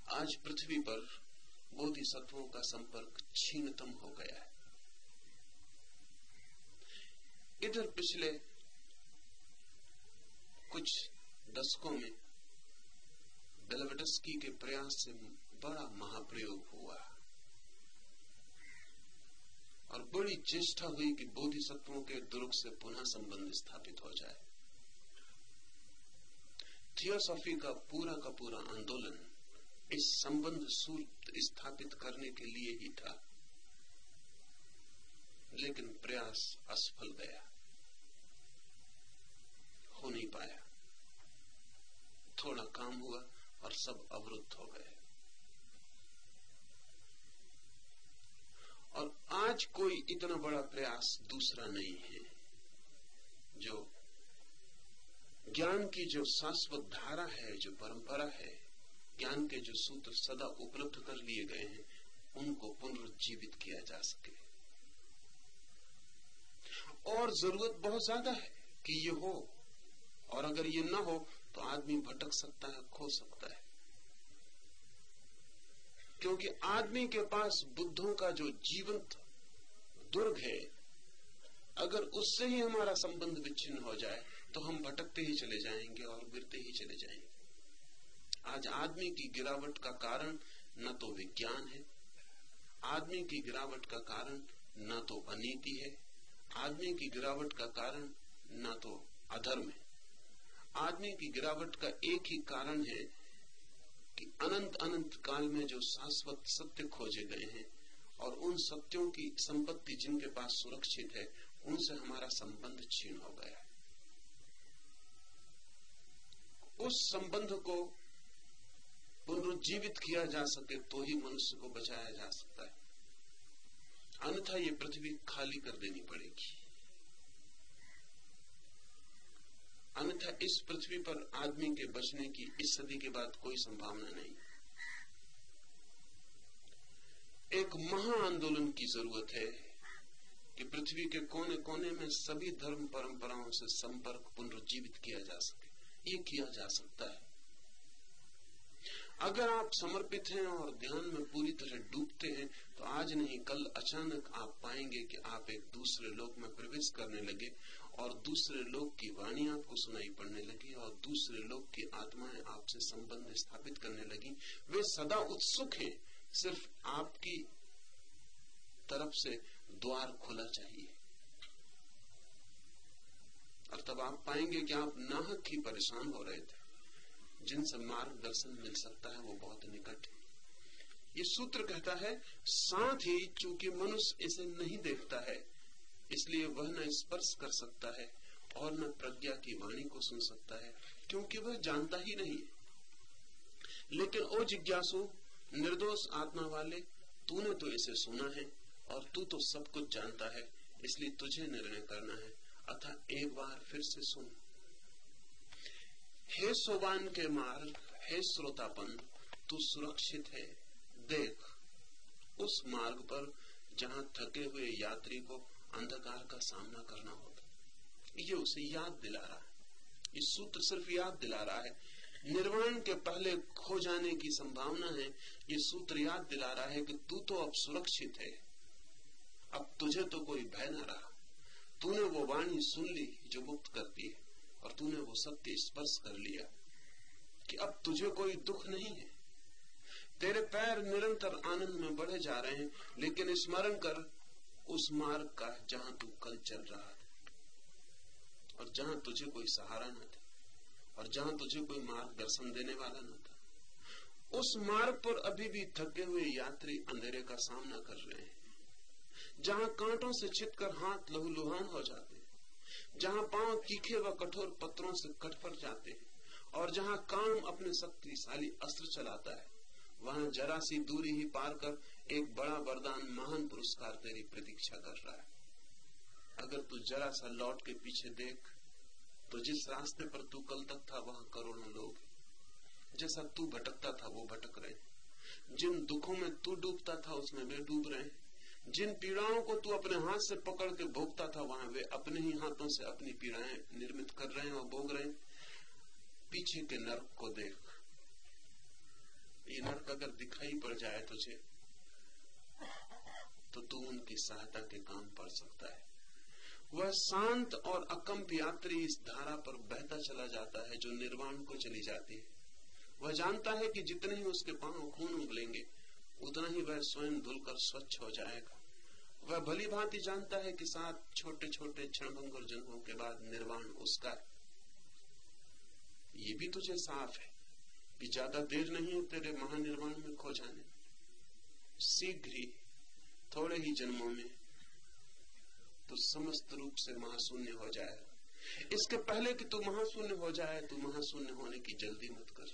Speaker 1: आज पृथ्वी पर बोधिसत्वों का संपर्क छीनतम हो गया है। इधर पिछले कुछ दशकों में बेलवडस्की के प्रयास से बड़ा महाप्रयोग हुआ और बड़ी चेष्टा हुई कि बोधिसत्वों के दुर्ग से पुनः संबंध स्थापित हो जाए। थियोसॉफी का पूरा का पूरा आंदोलन इस संबंध सूत्र स्थापित करने के लिए ही था। लेकिन प्रयास असफल गया। हो नहीं पाया। थोड़ा काम हुआ और सब अवरुद्ध हो गए। और आज कोई इतना बड़ा प्रयास दूसरा नहीं है, जो ज्ञान की जो शाश्वत धारा है, जो परंपरा है, ज्ञान के जो सूत्र सदा उपलब्ध कर लिए गए हैं, उनको पुनरुज्जीवित किया जा सके। और ज़रूरत बहुत ज़्यादा है कि ये हो, और अगर ये ना हो तो आदमी भटक सकता है, खो सकता है। क्योंकि आदमी के पास बुद्धों का जो जीवंत दुर्ग है, अगर उससे ही हमारा संबंध विच्छिन्न हो जाए तो हम भटकते ही चले जाएँगे और गिरते ही चले जाएँगे। आज आदमी की गिरावट का कारण न तो विज्ञान है, आदमी की गिरावट का कारण न तो अनीति है, आदमी की गिरावट का कारण न तो अधर्म है। आदमी की गिरावट का एक ही कारण है कि अनंत अनंत काल में जो शाश्वत सत्य खोजे गए हैं और उन सत्यों की संपत्ति जिनके पास सुरक्षित है, उनसे हमारा संबंध छीन हो गया है। उस संबंध को पुनरुज्जीवित किया जा सके तो ही मनुष्य को बचाया जा सकता है। अन्यथा ये पृथ्वी खाली कर देनी पड़ेगी। अन्यथा इस पृथ्वी पर आदमी के बचने की इस सदी के बाद कोई संभावना नहीं। एक महा आंदोलन की ज़रूरत है कि पृथ्वी के कोने कोने में सभी धर्म परंपराओं से संपर्क पुनरुज्जीवित किया जा सके। ये किया जा सकता है। अगर आप समर्पित हैं और ध्यान में पूरी तरह डूबते हैं तो आज नहीं, कल अचानक आप पाएँगे कि आप एक दूसरे लोक में प्रवेश करने लगे और दूसरे लोग की वाणी आपको सुनाई पड़ने लगी और दूसरे लोग की आत्माएँ आपसे संबंध स्थापित करने लगी। वे सदा उत्सुक हैं, सिर्फ़ आपकी तरफ़ से द्वार खुला चाहिए। और तब आप पाएँगे कि आप नाहक ही परेशान हो रहे थे। जिनसे मार्गदर्शन मिल सकता है, वो बहुत निकट है। ये सूत्र कहता है, साथ ही चूँकि मनुष्य इसे नहीं देखता है, इसलिए वह न स्पर्श कर सकता है और न प्रज्ञा की वाणी को सुन सकता है, क्योंकि वह जानता ही नहीं लेकिन ओ जिज्ञासु, निर्दोष आत्मा वाले, तूने तो इसे सुना है और तू तो सब कुछ जानता है, इसलिए तुझे निर्णय करना है। अतः एक बार फिर से सुन। हे सोबान के मार्ग, हे श्रोतापन, तू सुरक्षित है। देख, उस मार्ग पर जहाँ थके हुए यात्री को अंधकार का सामना करना होता ये उसे याद दिला रहा है। ये सूत्र सिर्फ़ याद दिला रहा है। निर्वाण के पहले खो जाने की संभावना है। ये सूत्र याद दिला रहा है कि तू तो अब सुरक्षित है। अब तुझे तो कोई भय ना रहा। तूने वो वाणी सुन ली जो मुक्त करती है, और तूने वो सत्य स्पर्श कर लिया कि अब तुझे कोई दुख नहीं है। तेरे पैर निरंतर आनंद में बढ़े जा रहे हैं, लेकिन स्मरण कर, उस मार्ग का जहाँ तू कल चल रहा था। और जहाँ तुझे कोई सहारा न था, और जहाँ तुझे कोई मार्गदर्शन देने वाला न था। उस मार्ग पर अभी भी थके हुए यात्री अंधेरे का सामना कर रहे हैं। जहाँ कांटों से छिटकर हाथ लहूलुहान हो जाते हैं, जहाँ पाँव तीखे व कठोर पत्रों से कट पर जाते हैं, और जहाँ काम अपने शक्तिशाली अस्त्र चलाता है, वहाँ जरा सी दूरी ही पार कर एक बड़ा वरदान महान पुरस्कार तेरी प्रतीक्षा कर रहा है। अगर तू जरा सा लौट के पीछे देख तो जिस रास्ते पर तू कल तक था, वहाँ करोड़ों लोग। जैसा तू भटकता था, वो भटक रहे। जिन दुखों में तू डूबता था, उसमें वे डूब रहे जिन पीड़ाओं को तू अपने हाथ से पकड़ के भोगता था, वहाँ वे अपने ही हाथों से अपनी पीड़ाएँ निर्मित कर रहे हैं और भोग रहे हैं। पीछे के नर्क को देख। ये नर्क अगर दिखाई पड़ जाए तुझे तो तू उनकी सहायता के काम पड़ सकता है। वह शांत और अकम्प यात्री इस धारा पर बहता चला जाता है, जो निर्वाण को चली जाती है। वह जानता है कि जितने ही उसके पाँव खून उगलेंगे, उतना ही वह स्वयं धुलकर स्वच्छ हो जाएगा। वह भली भांति जानता है कि सात छोटे छोटे क्षणभंगुर जन्मों के बाद निर्वाण उसका है। ये भी तुझे साफ़ है कि ज़्यादा देर नहीं है तेरे महानिर्वाण में खो जाने। शीघ्र ही, थोड़े ही जन्मों में तो समस्त रूप से महाशून्य हो जाए। इसके पहले कि तू महाशून्य हो जाए, तू महाशून्य होने की जल्दी मत कर।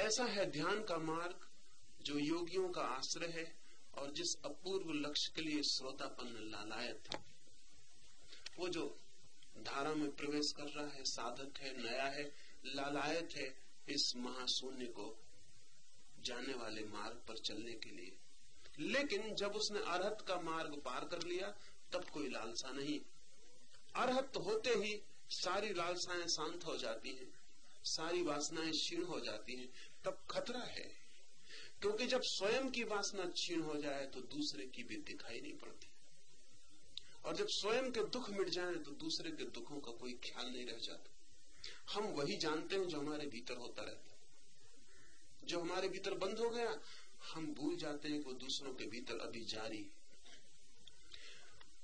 Speaker 1: ऐसा है ध्यान का मार्ग जो योगियों का आश्रय है और जिस अपूर्व लक्ष्य के लिए श्रोतापन लालायत है, वो जो धारा में प्रवेश कर रहा है, साधक है, नया है, लालायत है, इस महाशून्य को जाने वाले मार्ग पर चलने के लिए। लेकिन जब उसने अरहत का मार्ग पार कर लिया, तब कोई लालसा नहीं। अरहत होते ही सारी लालसाएँ शांत हो जाती हैं, सारी वासनाएँ क्षीण हो जाती हैं। तब खतरा है क्योंकि जब स्वयं की वासना क्षीण हो जाए तो दूसरे की भी दिखाई नहीं पड़ती। और जब स्वयं के दुख मिट जाए तो दूसरे के दुखों का कोई ख्याल नहीं रह जाता। हम वही जानते हैं जो हमारे भीतर होता रहता जो हमारे भीतर बंद हो गया, हम भूल जाते हैं कि दूसरों के भीतर अभी जारी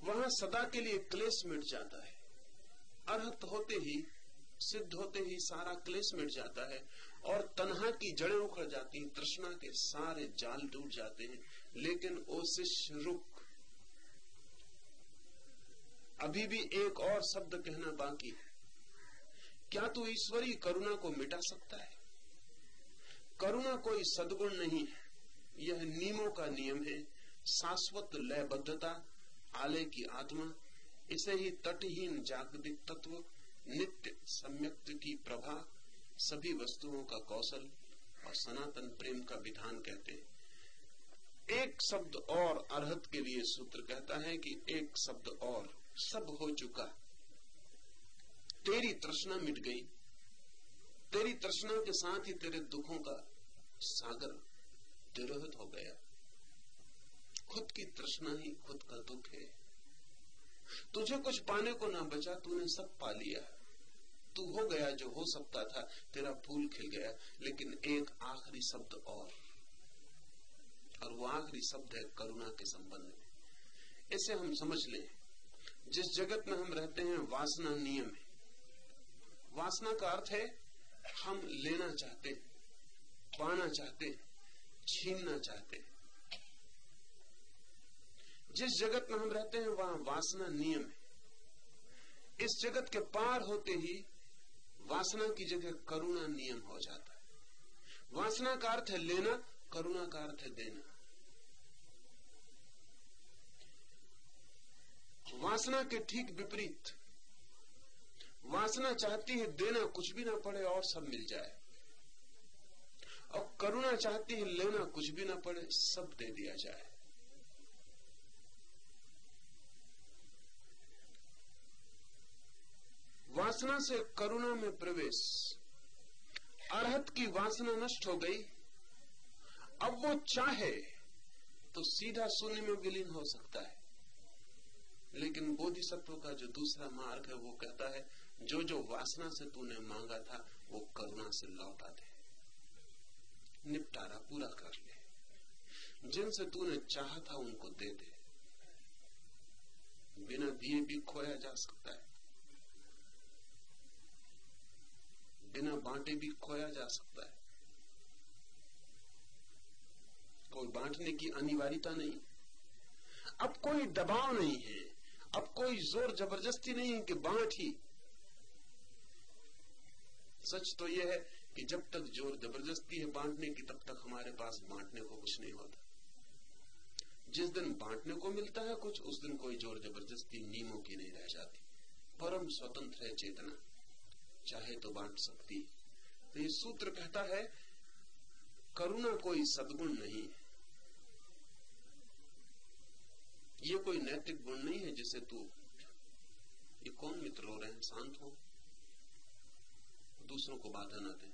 Speaker 1: वहाँ सदा के लिए क्लेश मिट जाता है। अर्थ होते ही, सिद्ध होते ही सारा क्लेश मिट जाता है। और तनहा की जड़ें उखड़ जाती हैं, तृष्णा के सारे जाल टूट जाते हैं, लेकिन ओ शिष्य रुक। अभी भी एक और शब्द कहना बाकी है। क्या तू ईश्वरी करुणा को मिटा सकता है? करुणा कोई सदगुण नहीं है। यह नियमों का नियम है, शाश्वत लयबद्धता आलय की आत्मा, इसे ही तटहीन जागतिक तत्व, नित्य सम्यक्त की प्रभा सभी वस्तुओं का कौशल और सनातन प्रेम का विधान कहते हैं। एक शब्द और अर्हत के लिए सूत्र कहता है कि एक शब्द और सब हो चुका। तेरी तृष्णा मिट गई। तेरी तृष्णा के साथ ही तेरे दुखों का सागर तिरोहित हो गया। खुद की तृष्णा ही खुद का दुख है। तुझे कुछ पाने को ना बचा, तूने सब पा लिया। तू हो गया जो हो सकता था, तेरा फूल खिल गया। लेकिन एक आखिरी शब्द और। और वो आखिरी शब्द है करुणा के संबंध में। इसे हम समझ लें। जिस जगत में हम रहते हैं, वासना नियम है। वासना का अर्थ है, हम लेना चाहते पाना चाहते छीनना चाहते हैं। जिस जगत में हम रहते हैं, वहाँ वासना नियम है। इस जगत के पार होते ही वासना की जगह करुणा नियम हो जाता है। वासना का अर्थ है लेना, करुणा का अर्थ है देना। वासना के ठीक विपरीत, वासना चाहती है देना कुछ भी ना पड़े और सब मिल जाए। और करुणा चाहती है लेना कुछ भी ना पड़े, सब दे दिया जाए। वासना से करुणा में प्रवेश। अरहत की वासना नष्ट हो गई। अब वो चाहे तो सीधा शून्य में विलीन हो सकता है। लेकिन बोधिसत्व का जो दूसरा मार्ग है, वो कहता है जो जो वासना से तूने मांगा था, वो करुणा से लौटा दे निपटारा पूरा कर ले। जिनसे तूने चाहा था, उनको दे दे। बिना दिए भी खोया जा सकता है। बिना बांटे भी खोया जा सकता है। कोई बांटने की अनिवार्यता नहीं। अब कोई दबाव नहीं है। अब कोई ज़ोर ज़बरदस्ती नहीं है कि बांट ही। सच तो यह है कि जब तक ज़ोर ज़बरदस्ती है बांटने की, तब तक हमारे पास बांटने को कुछ नहीं होता। जिस दिन बांटने को मिलता है कुछ, उस दिन कोई ज़ोर ज़बरदस्ती नियमों की नहीं रह जाती। परम स्वतंत्र है चेतना। चाहे तो बांट सकती। तो ये सूत्र कहता है, करुणा कोई सदगुण नहीं है। ये कोई नैतिक गुण नहीं है जिसे तू ये कौन मित्र हो रहे हैं? शांत हो। दूसरों को बाधा न दे।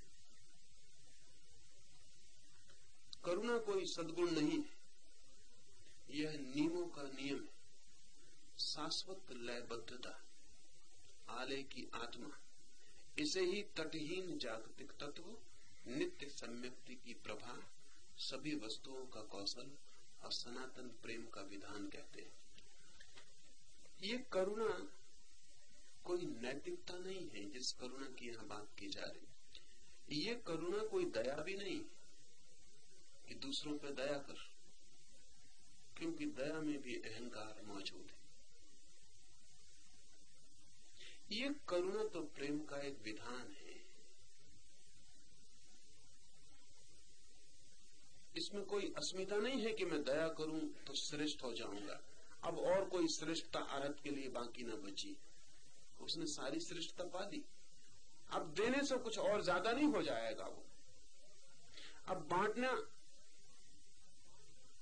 Speaker 1: करुणा कोई सदगुण नहीं है। यह नियमों का नियम है। शाश्वत लयबद्धता, आलय की आत्मा। इसे ही तटहीन जागतिक तत्व, नित्य सम्यक्ति की प्रभा, सभी वस्तुओं का कौशल और सनातन प्रेम का विधान कहते हैं। ये करुणा कोई नैतिकता नहीं है जिस करुणा की यहाँ बात की जा रही ये करुणा कोई दया भी नहीं कि दूसरों पर दया कर, क्योंकि दया में भी अहंकार मौजूद है। ये करुणा तो प्रेम का एक विधान है। इसमें कोई अस्मिता नहीं है कि मैं दया करूँ तो श्रेष्ठ हो जाऊँगा। अब और कोई श्रेष्ठता आरत के लिए बाकी ना बची। उसने सारी श्रेष्ठता पा ली अब देने से कुछ और ज़्यादा नहीं हो जाएगा वो। अब बांटना,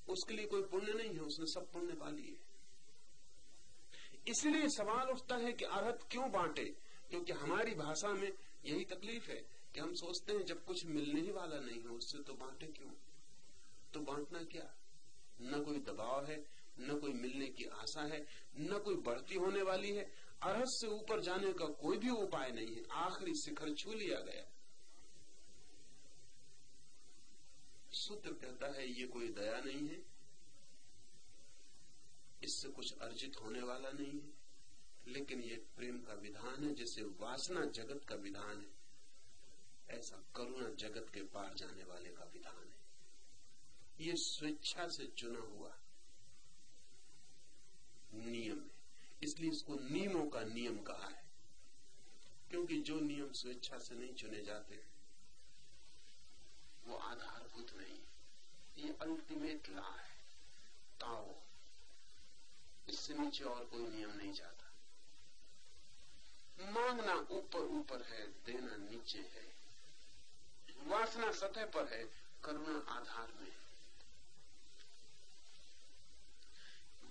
Speaker 1: उसके लिए कोई पुण्य नहीं है, उसने सब पुण्य पा लिए। इसलिए सवाल उठता है कि अर्थ क्यों बांटे? क्योंकि हमारी भाषा में यही तकलीफ़ है कि हम सोचते हैं जब कुछ मिलने ही वाला नहीं है, उससे तो बांटे क्यों? तो बांटना क्या? न कोई दबाव है, न कोई मिलने की आशा है, न कोई बढ़ती होने वाली है। अरहत से ऊपर जाने का कोई भी उपाय नहीं है। आखिरी शिखर छू लिया गया। सूत्र कहता है, ये कोई दया नहीं है। इससे कुछ अर्जित होने वाला नहीं है। लेकिन ये प्रेम का विधान है, जैसे वासना जगत का विधान है, ऐसा करुणा जगत के पार जाने वाले का विधान है। ये स्वेच्छा से चुना हुआ नियम है। इसलिए इसको नियमों का नियम कहा है। क्योंकि जो नियम स्वेच्छा से नहीं चुने जाते, वो आधारभूत नहीं ये अल्टीमेट ला है। ताओ। इससे नीचे और कोई नियम नहीं जाता। मांगना ऊपर ऊपर है, देना नीचे है। वासना सतह पर है, करुणा आधार में है।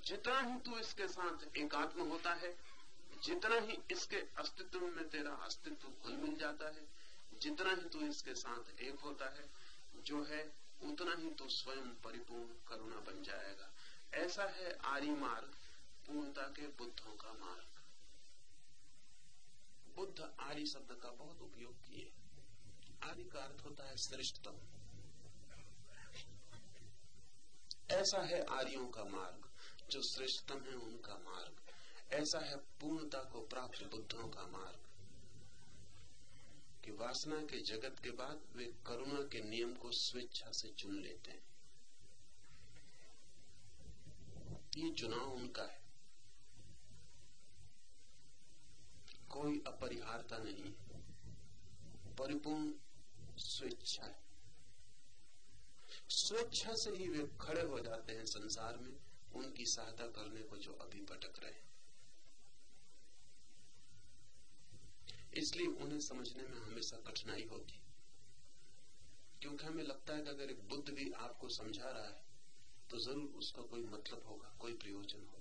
Speaker 1: जितना ही तू इसके साथ एकात्म होता है, जितना ही इसके अस्तित्व में तेरा अस्तित्व घुल मिल जाता है, जितना ही तू इसके साथ एक होता है, जो है, उतना ही तू स्वयं परिपूर्ण करुणा बन जाएगा। ऐसा है आरी मार्ग पूर्णता के बुद्धों का मार्ग। बुद्ध आर्य शब्द का बहुत उपयोग किए। आर्य का अर्थ होता है श्रेष्ठतम। ऐसा है आर्यों का मार्ग, जो श्रेष्ठतम है उनका मार्ग। ऐसा है पूर्णता को प्राप्त बुद्धों का मार्ग। कि वासना के जगत के बाद वे करुणा के नियम को स्वेच्छा से चुन लेते हैं। ये चुनाव उनका है। कोई अपरिहारता नहीं। परिपूर्ण स्वेच्छा। है स्वेच्छा से ही वे खड़े हो जाते हैं संसार में, उनकी सहायता करने को जो अभी भटक रहे हैं। इसलिए उन्हें समझने में हमेशा कठिनाई होती। क्योंकि हमें लगता है कि अगर एक बुद्ध भी आपको समझा रहा है तो ज़रूर उसका कोई मतलब होगा, कोई प्रयोजन होगा।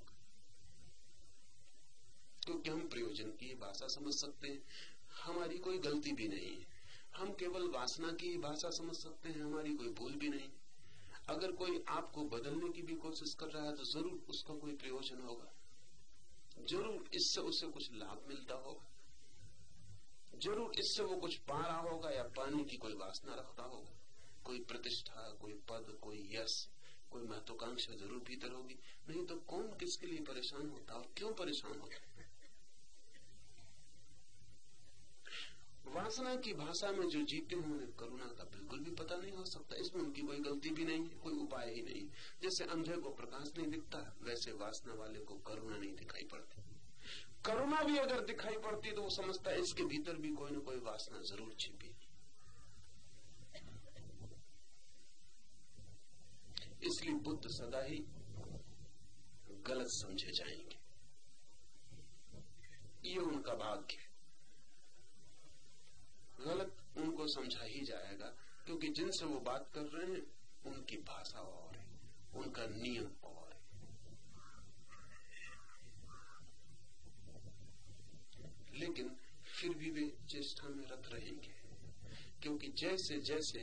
Speaker 1: क्योंकि हम प्रयोजन की भाषा समझ सकते हैं? हमारी कोई गलती भी नहीं है। हम केवल वासना की भाषा समझ सकते हैं, हमारी कोई भूल भी नहीं। अगर कोई आपको बदलने की भी कोशिश कर रहा है तो ज़रूर उसका कोई प्रयोजन होगा। ज़रूर इससे उसे कुछ लाभ मिलता होगा। ज़रूर इससे वो कुछ पा रहा होगा या पाने की कोई वासना रखता होगा। कोई प्रतिष्ठा, कोई पद, कोई यश, कोई महत्वाकांक्षा ज़रूर भीतर होगी। नहीं तो कौन किसके लिए परेशान होता और क्यों परेशान होता? वासना की भाषा में जो जीते हैं उन्हें करुणा का बिल्कुल भी पता नहीं हो सकता। इसमें उनकी कोई गलती भी नहीं है कोई उपाय ही नहीं। जैसे अंधे को प्रकाश नहीं दिखता, वैसे वासना वाले को करुणा नहीं दिखाई पड़ती। करुणा भी अगर दिखाई पड़ती तो वो समझता है इसके भीतर भी कोई ना कोई वासना ज़रूर छिपी। इसलिए बुद्ध सदा ही गलत समझे जाएँगे। ये उनका भाग्य गलत उनको समझा ही जाएगा, क्योंकि जिनसे वो बात कर रहे हैं, उनकी भाषा और है, उनका नियम और है। लेकिन फिर भी वे चेष्टा में रत रहेंगे, क्योंकि जैसे जैसे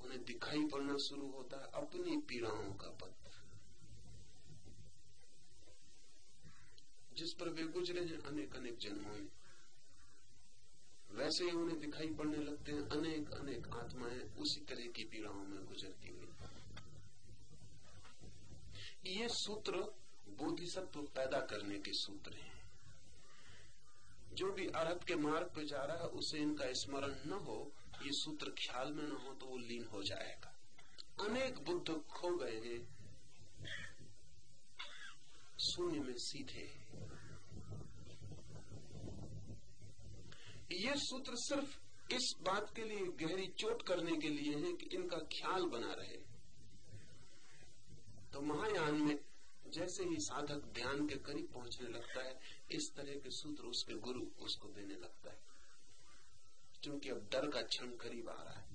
Speaker 1: उन्हें दिखाई पड़ना शुरू होता है, अपनी पीड़ाओं का पथ। जिस पर वे गुजरे हैं अनेक अनेक जन्मों में वैसे ही उन्हें दिखाई पड़ने लगते हैं। अनेक अनेक आत्माएँ उसी तरह की पीड़ाओं में गुजरती हुई ये सूत्र बोधिसत्व पैदा करने के सूत्र हैं। जो भी अरहत के मार्ग पर जा रहा है, उसे इनका स्मरण न हो, ये सूत्र ख्याल में न हो तो वो लीन हो जाएगा। अनेक बुद्ध खो गए हैं। शून्य में सीधे ये सूत्र सिर्फ़ इस बात के लिए गहरी चोट करने के लिए है कि इनका ख्याल बना रहे। तो महायान में जैसे ही साधक ध्यान के करीब पहुँचने लगता है, इस तरह के सूत्र उसके गुरु उसको देने लगता है। क्योंकि अब डर का क्षण करीब आ रहा है।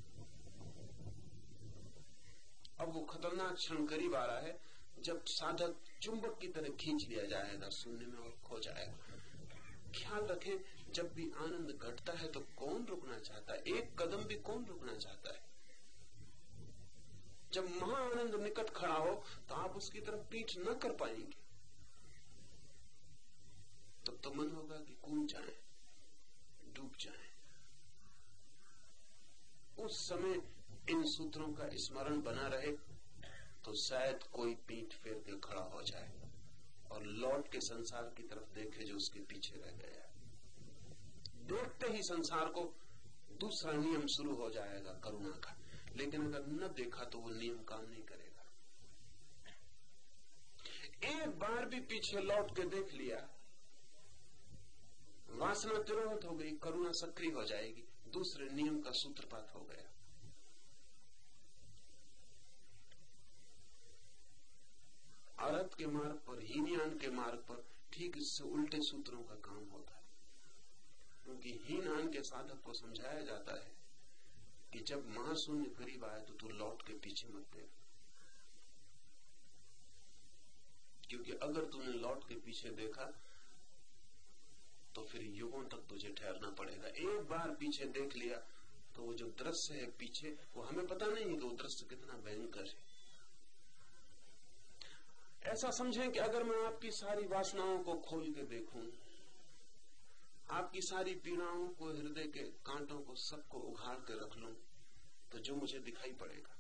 Speaker 1: अब वो खतरनाक क्षण करीब आ रहा है, जब साधक चुंबक की तरह खींच लिया जाएगा सुनने में और खो जाएगा। ख्याल रखें जब भी आनंद घटता है तो कौन रुकना चाहता है? एक कदम भी कौन रुकना चाहता है? जब महा आनंद निकट खड़ा हो तो आप उसकी तरफ़ पीठ न कर पाएँगे। तब तो मन होगा कि कूद जाए, डूब जाए। उस समय इन सूत्रों का स्मरण बना रहे तो शायद कोई पीठ फेर के खड़ा हो जाए और लौट के संसार की तरफ़ देखे जो उसके पीछे रह गया। देखते ही संसार को दूसरा नियम शुरू हो जाएगा करुणा का। लेकिन अगर न देखा तो वो नियम काम नहीं करेगा। एक बार भी पीछे लौट के देख लिया, वासना तिरोहित हो गई, करुणा सक्रिय हो जाएगी, दूसरे नियम का सूत्रपात हो गया। अरत के मार्ग पर, हीनयान के मार्ग पर, ठीक इससे उल्टे सूत्रों का काम होता क्योंकि हीनयान के साधक को समझाया जाता है कि जब महाशून्य करीब आए तो तू लौट के पीछे मत दे क्योंकि अगर तूने लौट के पीछे देखा तो फिर युगों तक तुझे ठहरना पड़ेगा। एक बार पीछे देख लिया तो वो जो दृश्य है पीछे, वो हमें पता नहीं कि वो दृश्य कितना भयंकर है। ऐसा समझें कि अगर मैं आपकी सारी वासनाओं को खोल के देखूँ आपकी सारी पीड़ाओं को, हृदय के कांटों को सबको उघाड़ के रख लूँ तो जो मुझे दिखाई पड़ेगा।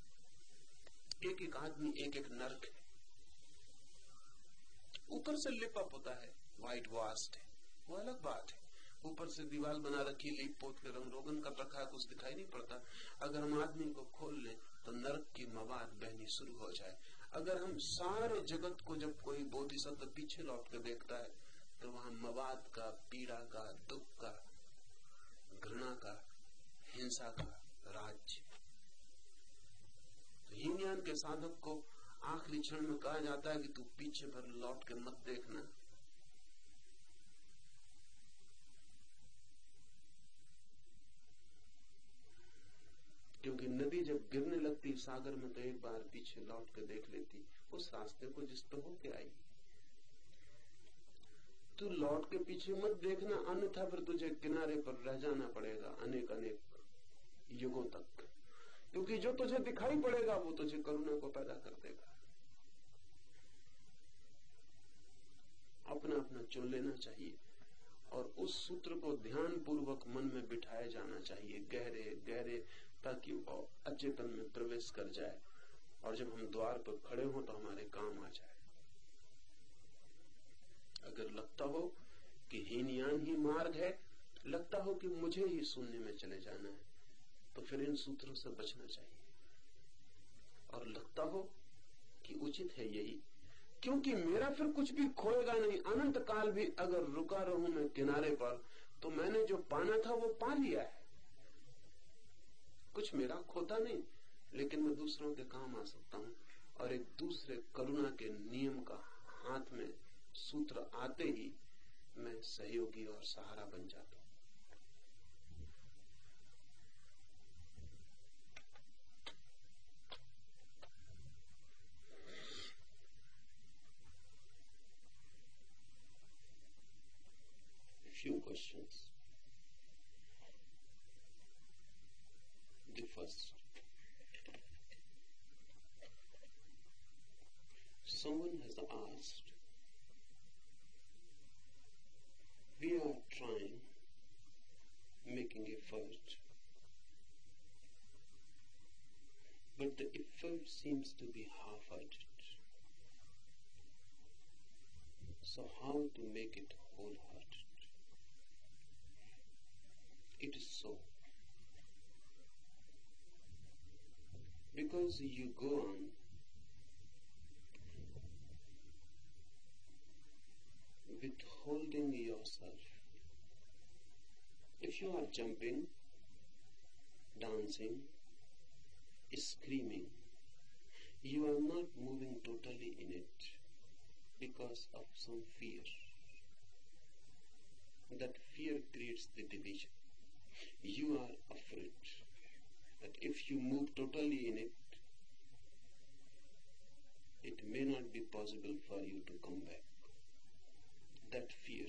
Speaker 1: एक एक आदमी, एक एक नर्क है। ऊपर से लिपा होता है व्हाइट वास्ट है। वो अलग बात है। ऊपर से दीवार बना रखी लीप पोत के रंग रोगन कर रखा है कुछ दिखाई नहीं पड़ता। अगर हम आदमी को खोल लें तो नरक की मवाद बहनी शुरू हो जाए। अगर हम सारे जगत को जब कोई बोधिसत्व पीछे लौट कर देखता है तो वहाँ मवाद का, पीड़ा का, दुख का, घृणा का, हिंसा का राज्य तो के साधक को आखिरी क्षण में कहा जाता है कि तू पीछे भर लौट के मत देखना। क्योंकि नदी जब गिरने लगती, सागर में तो एक बार पीछे लौट के देख लेती, उस रास्ते को जिस पर होके आई। तू लौट के पीछे मत देखना, अन्यथा फिर तुझे किनारे पर रह जाना पड़ेगा अनेक अनेक युगों तक। क्योंकि जो तुझे दिखाई पड़ेगा, वो तुझे करुणा को पैदा कर देगा। अपना अपना चुन लेना चाहिए और उस सूत्र को ध्यान पूर्वक मन में बिठाया जाना चाहिए, गहरे गहरे, ताकि वो अचेतन में प्रवेश कर जाए। और जब हम द्वार पर खड़े हो तो हमारे काम आ जाए। अगर लगता हो कि हीनयान ही मार्ग है, लगता हो कि मुझे ही शून्य में चले जाना है तो फिर इन सूत्रों से बचना चाहिए। और लगता हो कि उचित है यही, क्योंकि मेरा फिर कुछ भी खोएगा नहीं। अनंत काल भी अगर रुका रहूँ मैं किनारे पर तो मैंने जो पाना था वो पा लिया है। कुछ मेरा खोता नहीं, लेकिन मैं दूसरों के काम आ सकता हूँ, और एक दूसरे करुणा के नियम का हाथ में सूत्र आते ही मैं सहयोगी और सहारा बन जाता हूँ few question Someone has asked. Trying, making effort, but the effort seems to be half-hearted. So how to make it wholehearted? It is so. Because you go on withholding yourself. If you are jumping, dancing, screaming, you are not moving totally in it because of some fear. That fear creates the division. You are afraid that if you move totally in it, it may not be possible for you to come back. That fear.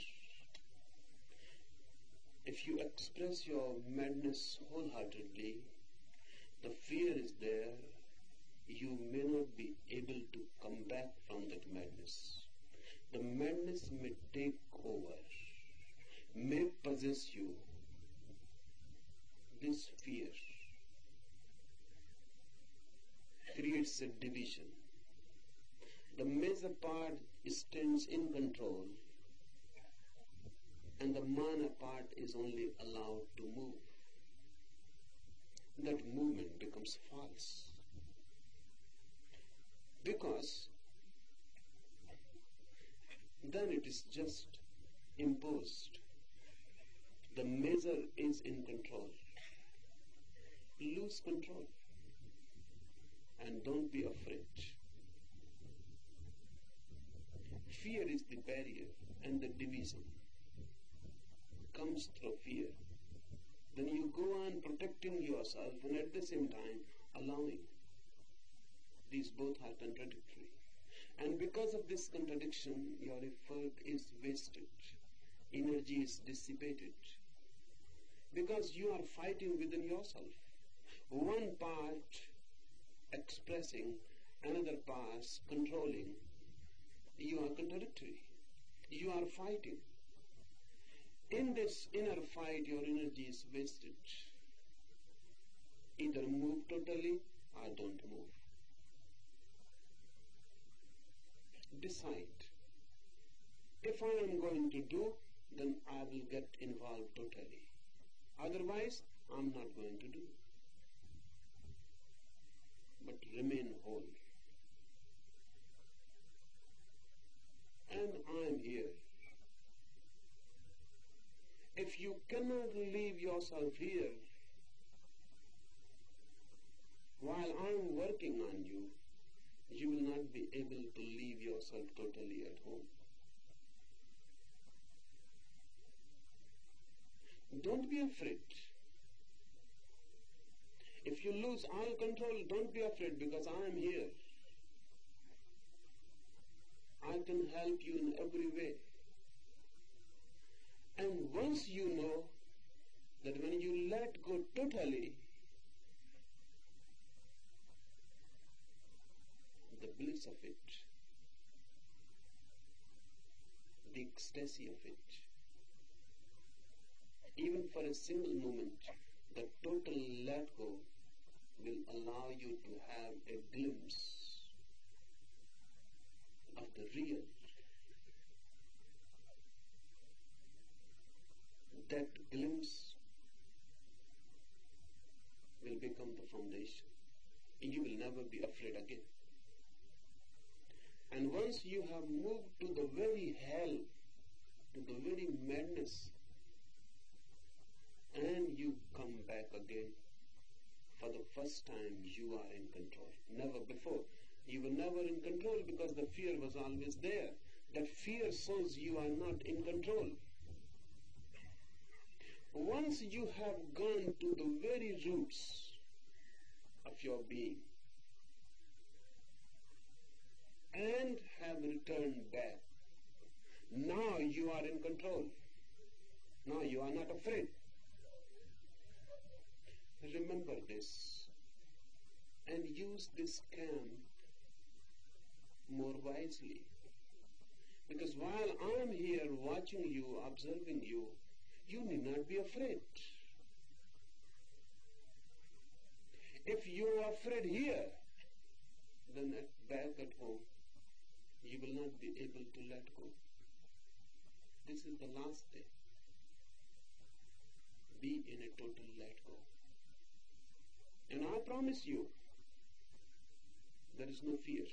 Speaker 1: If you express your madness wholeheartedly, the fear is there, you may not be able to come back from that madness. The madness may take over, may possess you. This fear creates a division. The major part stands in control and the minor part is only allowed to move. That movement becomes false. Because then it is just imposed. The measure is in control. Lose control and don't be afraid. Fear is the barrier and the division comes through fear. Then you go on protecting yourself and at the same time allowing. These both are contradictory. And because of this contradiction, your effort is wasted. Energy is dissipated. Because you are fighting within yourself. One part expressing, another part controlling. You are contradictory. You are fighting. In this inner fight, your energy is wasted. Either move totally or don't move. Decide. If I am going to do, then I will get involved totally. Otherwise, I'm not going to do. But remain whole. And I'm here. If you cannot leave yourself here while I'm working on you, you will not be able to leave yourself totally at home. Don't be afraid. If you lose all control, don't be afraid because I am here. I can help you in every way. And once you know that when you let go totally, the bliss of it, the ecstasy of it, even for a single moment, the total let go will allow you to have a glimpse of the real. That glimpse will become the foundation. And You will never be afraid again. And once you have moved to the very hell, to the very madness and you come back again. For the first time, you are in control. Never before. You were never in control because the fear was always there. That fear shows you are not in control. Once you have gone to the very roots of your being and have returned back, now you are in control. Now you are not afraid. Remember this and use this camp more wisely. Because while I am here watching you, observing you, you need not be afraid. If you are afraid here, then at, back at home, you will not be able to let go. This is the last day. Be in a total let go. And I promise you, there is no fear.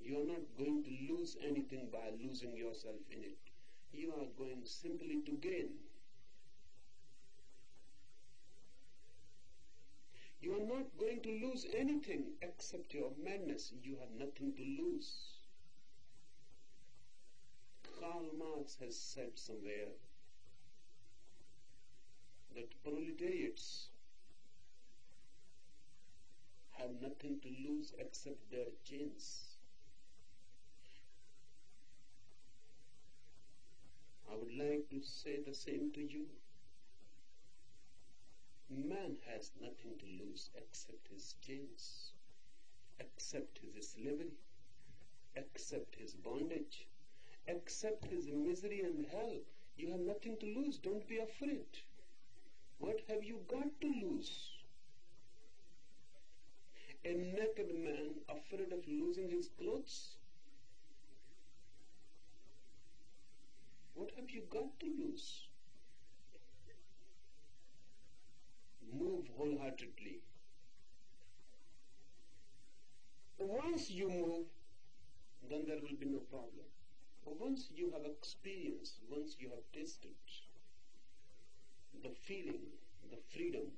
Speaker 1: You are not going to lose anything by losing yourself in it. You are going simply to gain. You are not going to lose anything except your madness. You have nothing to lose. Karl Marx has said somewhere that proletariats have nothing to lose except their chains. I would like to say the same to you. Man has nothing to lose except his chains, except his slavery, except his bondage, except his misery and hell. You have nothing to lose. Don't be afraid. What have you got to lose? a naked man afraid of losing his clothes? What have you got to lose? Move wholeheartedly. Once you move, then there will be no problem. But Once you have experienced, once you have tasted the feeling, the freedom,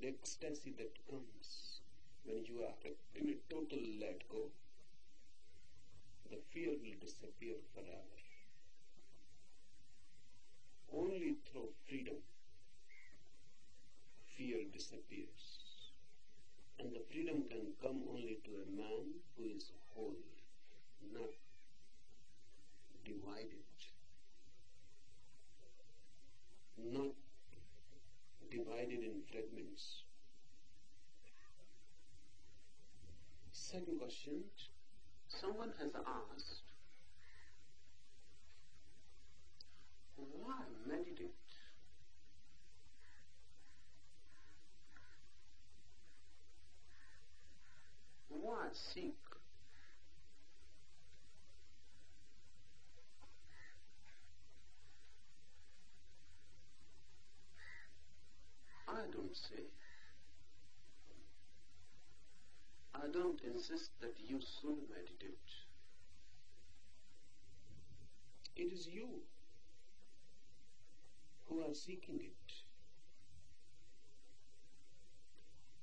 Speaker 1: the ecstasy that comes, when you are in a total let go, the fear will disappear forever. Only through freedom, fear disappears. And the freedom can come only to a man who is whole, not divided, not divided in fragments. Second question. Someone has asked, Why meditate? Why seek? I don't say. I don't insist that you should meditate. It is you who are seeking it.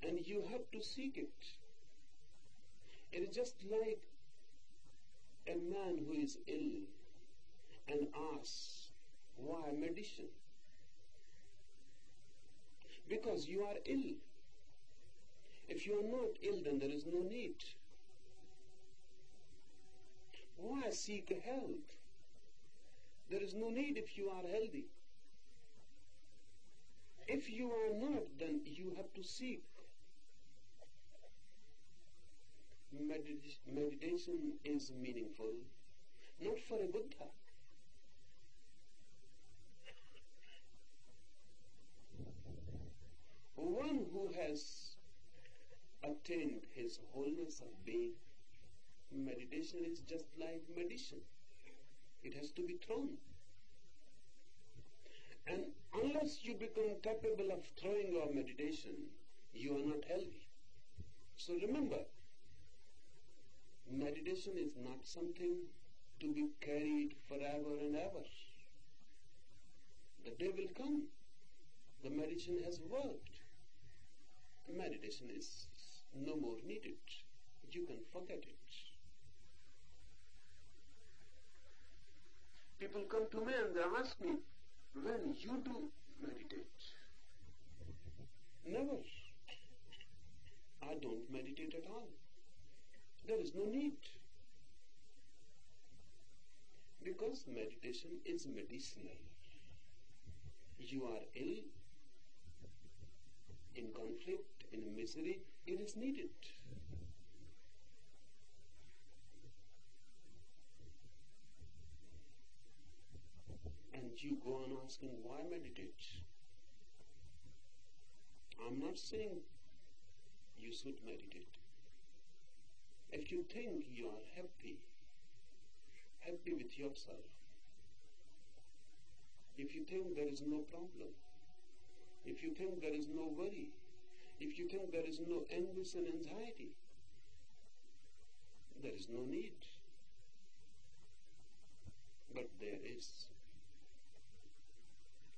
Speaker 1: And you have to seek it. It is just like a man who is ill and asks, why medicine? Because you are ill. If you are not ill, then there is no need. Why seek health? There is no need if you are healthy. If you are not, then you have to seek. meditation is meaningful, not for a Buddha. One who has attained his wholeness of being, meditation is just like medicine. It has to be thrown. And unless you become capable of throwing your meditation, you are not healthy. So remember, meditation is not something to be carried forever and ever. The day will come. The meditation has worked. Meditation is no more needed. You can forget it. People come to me and they ask me, when you do meditate? Never. I don't meditate at all. There is no need. Because meditation is medicinal. You are ill, in conflict, in misery, it is needed. And you go on asking, why meditate? I'm not saying you should meditate. If you think you are happy, happy with yourself, if you think there is no problem, if you think there is no worry, if you think there is no anguish and anxiety, there is no need. But there is.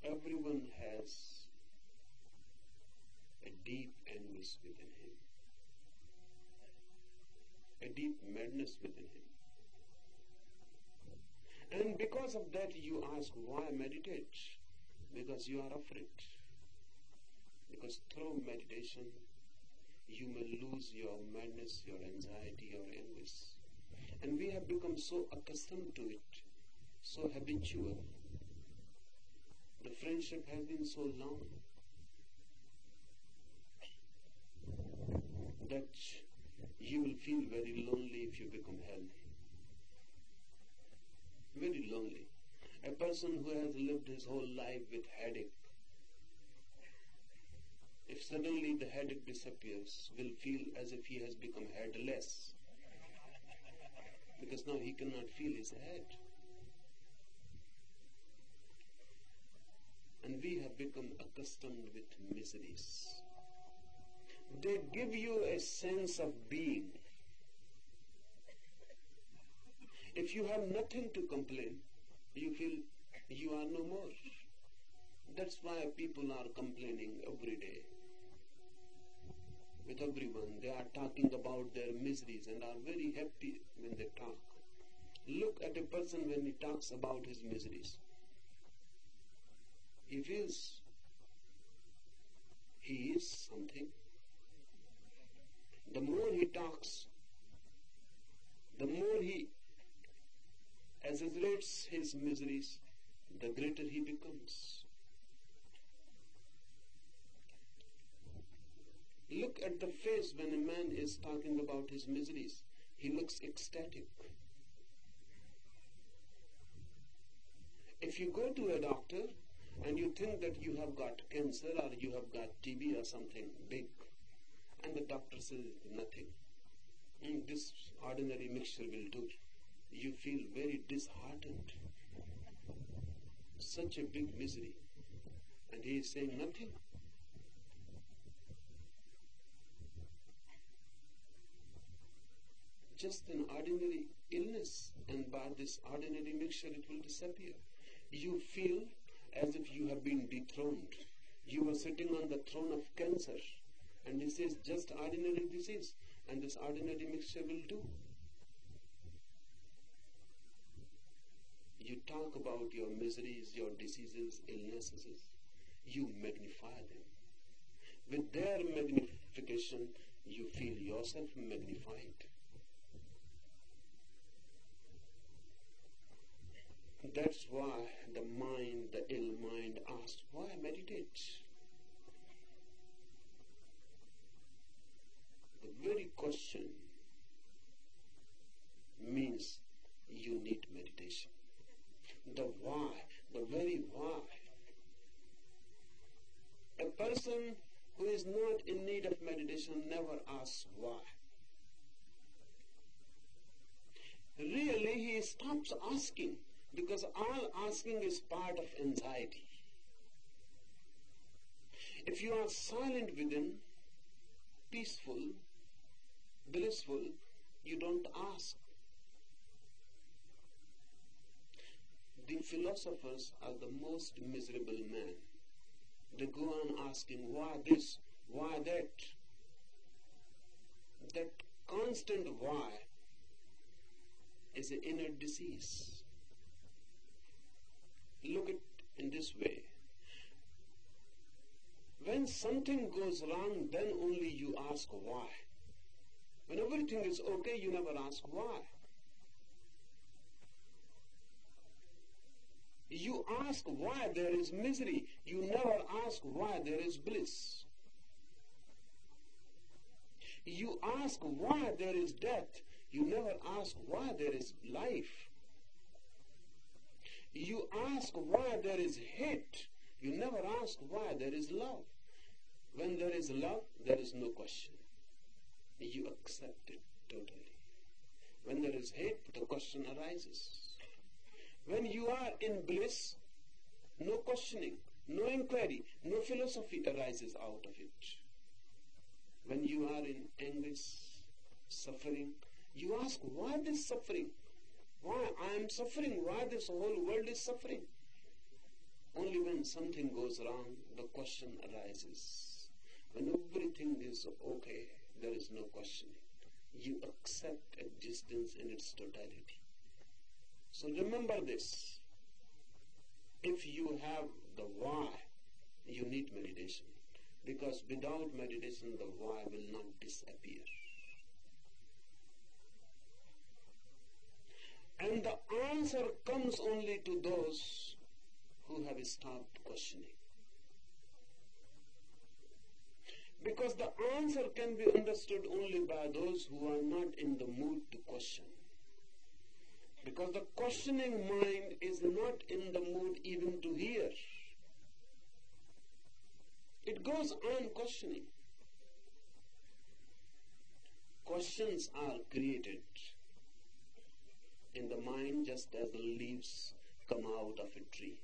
Speaker 1: Everyone has a deep anguish within him a deep madness within him. And because of that, you ask, why meditate? Because you are afraid. Because through meditation, you may lose your madness, your anxiety, your anguish. And we have become so accustomed to it, so habitual. The friendship has been so long that you will feel very lonely if you become healthy. Very lonely. A person who has lived his whole life with headache, if suddenly the headache disappears, will feel as if he has become headless. Because now he cannot feel his head. And we have become accustomed with miseries they give you a sense of being. If you have nothing to complain, you feel you are no more. That's why people are complaining every day. With everyone, they are talking about their miseries and are very happy when they talk. Look at a person when he talks about his miseries. He feels he is something the more he talks, the more he exaggerates his miseries, the greater he becomes. Look at the face when a man is talking about his miseries. He looks ecstatic. If you go to a doctor and you think that you have got cancer or you have got TB or something big, and the doctor says nothing. And this ordinary mixture will do. You feel very disheartened. Such a big misery. And he is saying nothing. Just an ordinary illness, and by this ordinary mixture, it will disappear. You feel as if you have been dethroned. You were sitting on the throne of cancer, and this is just ordinary disease, and this ordinary mixture will do. You talk about your miseries, your diseases, illnesses. You magnify them. With their magnification, you feel yourself magnified. That's why the mind, the ill mind asks, why meditate? The very question means you need meditation. The why, the very why. A person who is not in need of meditation never asks why. Really, he stops asking because all asking is part of anxiety. If you are silent within, peaceful, blissful, you don't ask. The philosophers are the most miserable men. They go on asking why this, why that. That constant why is an inner disease. Look at in this way. When something goes wrong, then only you ask why. When everything is okay, you never ask why. You ask why there is misery. You never ask why there is bliss. You ask why there is death. You never ask why there is life. You ask why there is hate. You never ask why there is love. When there is love, there is no question. You accept it totally. When there is hate, the question arises. When you are in bliss, no questioning, no inquiry, no philosophy arises out of it. When you are in anguish, suffering, you ask why this suffering? Why I am suffering? Why this whole world is suffering? Only when something goes wrong, the question arises. When everything is okay, there is no questioning. You accept existence in its totality. So remember this. If you have the why, you need meditation. Because without meditation, the why will not disappear. And the answer comes only to those who have stopped questioning. Because the answer can be understood only by those who are not in the mood to question. Because the questioning mind is not in the mood even to hear. It goes on questioning. Questions are created in the mind just as the leaves come out of a tree.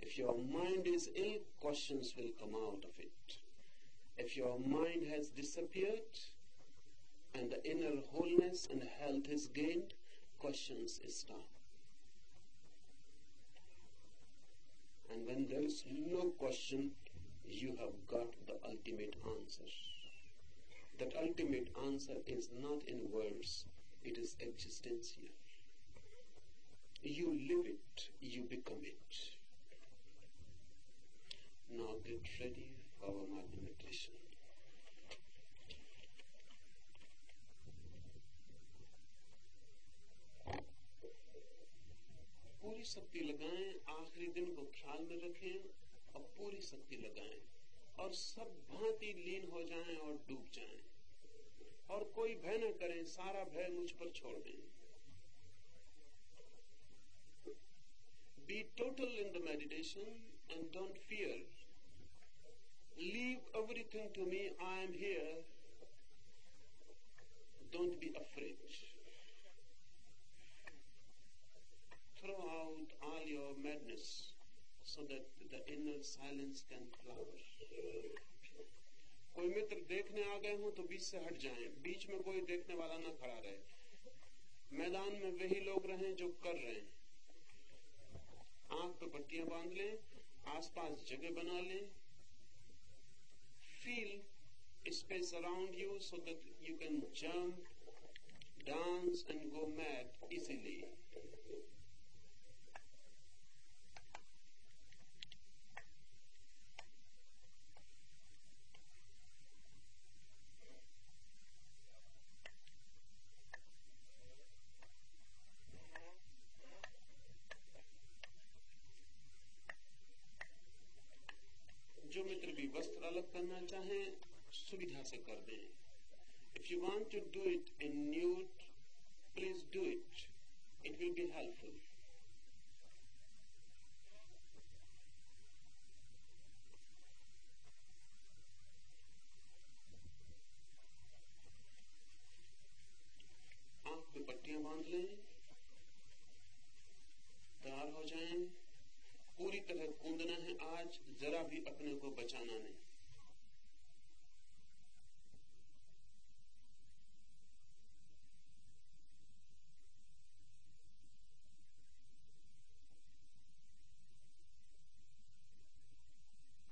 Speaker 1: If your mind is ill, questions will come out of it. If your mind has disappeared and the inner wholeness and health is gained, questions is stop. And when there is no question, you have got the ultimate answer. That ultimate answer is not in words, it is existential. You live it, you become it. Now get ready for our meditation. पूरी शक्ति लगाएँ आखिरी दिन को ख्याल में रखें और पूरी शक्ति लगाएँ और सब भांति लीन हो जाएँ और डूब जाएँ और कोई भय न करें सारा भय मुझ पर छोड़ दें Be total in the meditation and don't fear. Leave everything to me. I am here. Don't be afraid. Throw out all your madness so that the inner silence can flower. कोई मित्र देखने आ गए हो तो बीच से हट जाएँ, बीच में कोई देखने वाला ना खड़ा रहे मैदान में वही लोग रहे जो कर रहे हैं आँख पे पट्टियाँ बाँध लें, आसपास जगह बना लें। Feel space around you so that you can jump dance and go mad easily जो मित्र भी वस्त्र अलग करना चाहें, सुविधा से कर दें। If you want to do it in newt please do it it will be helpful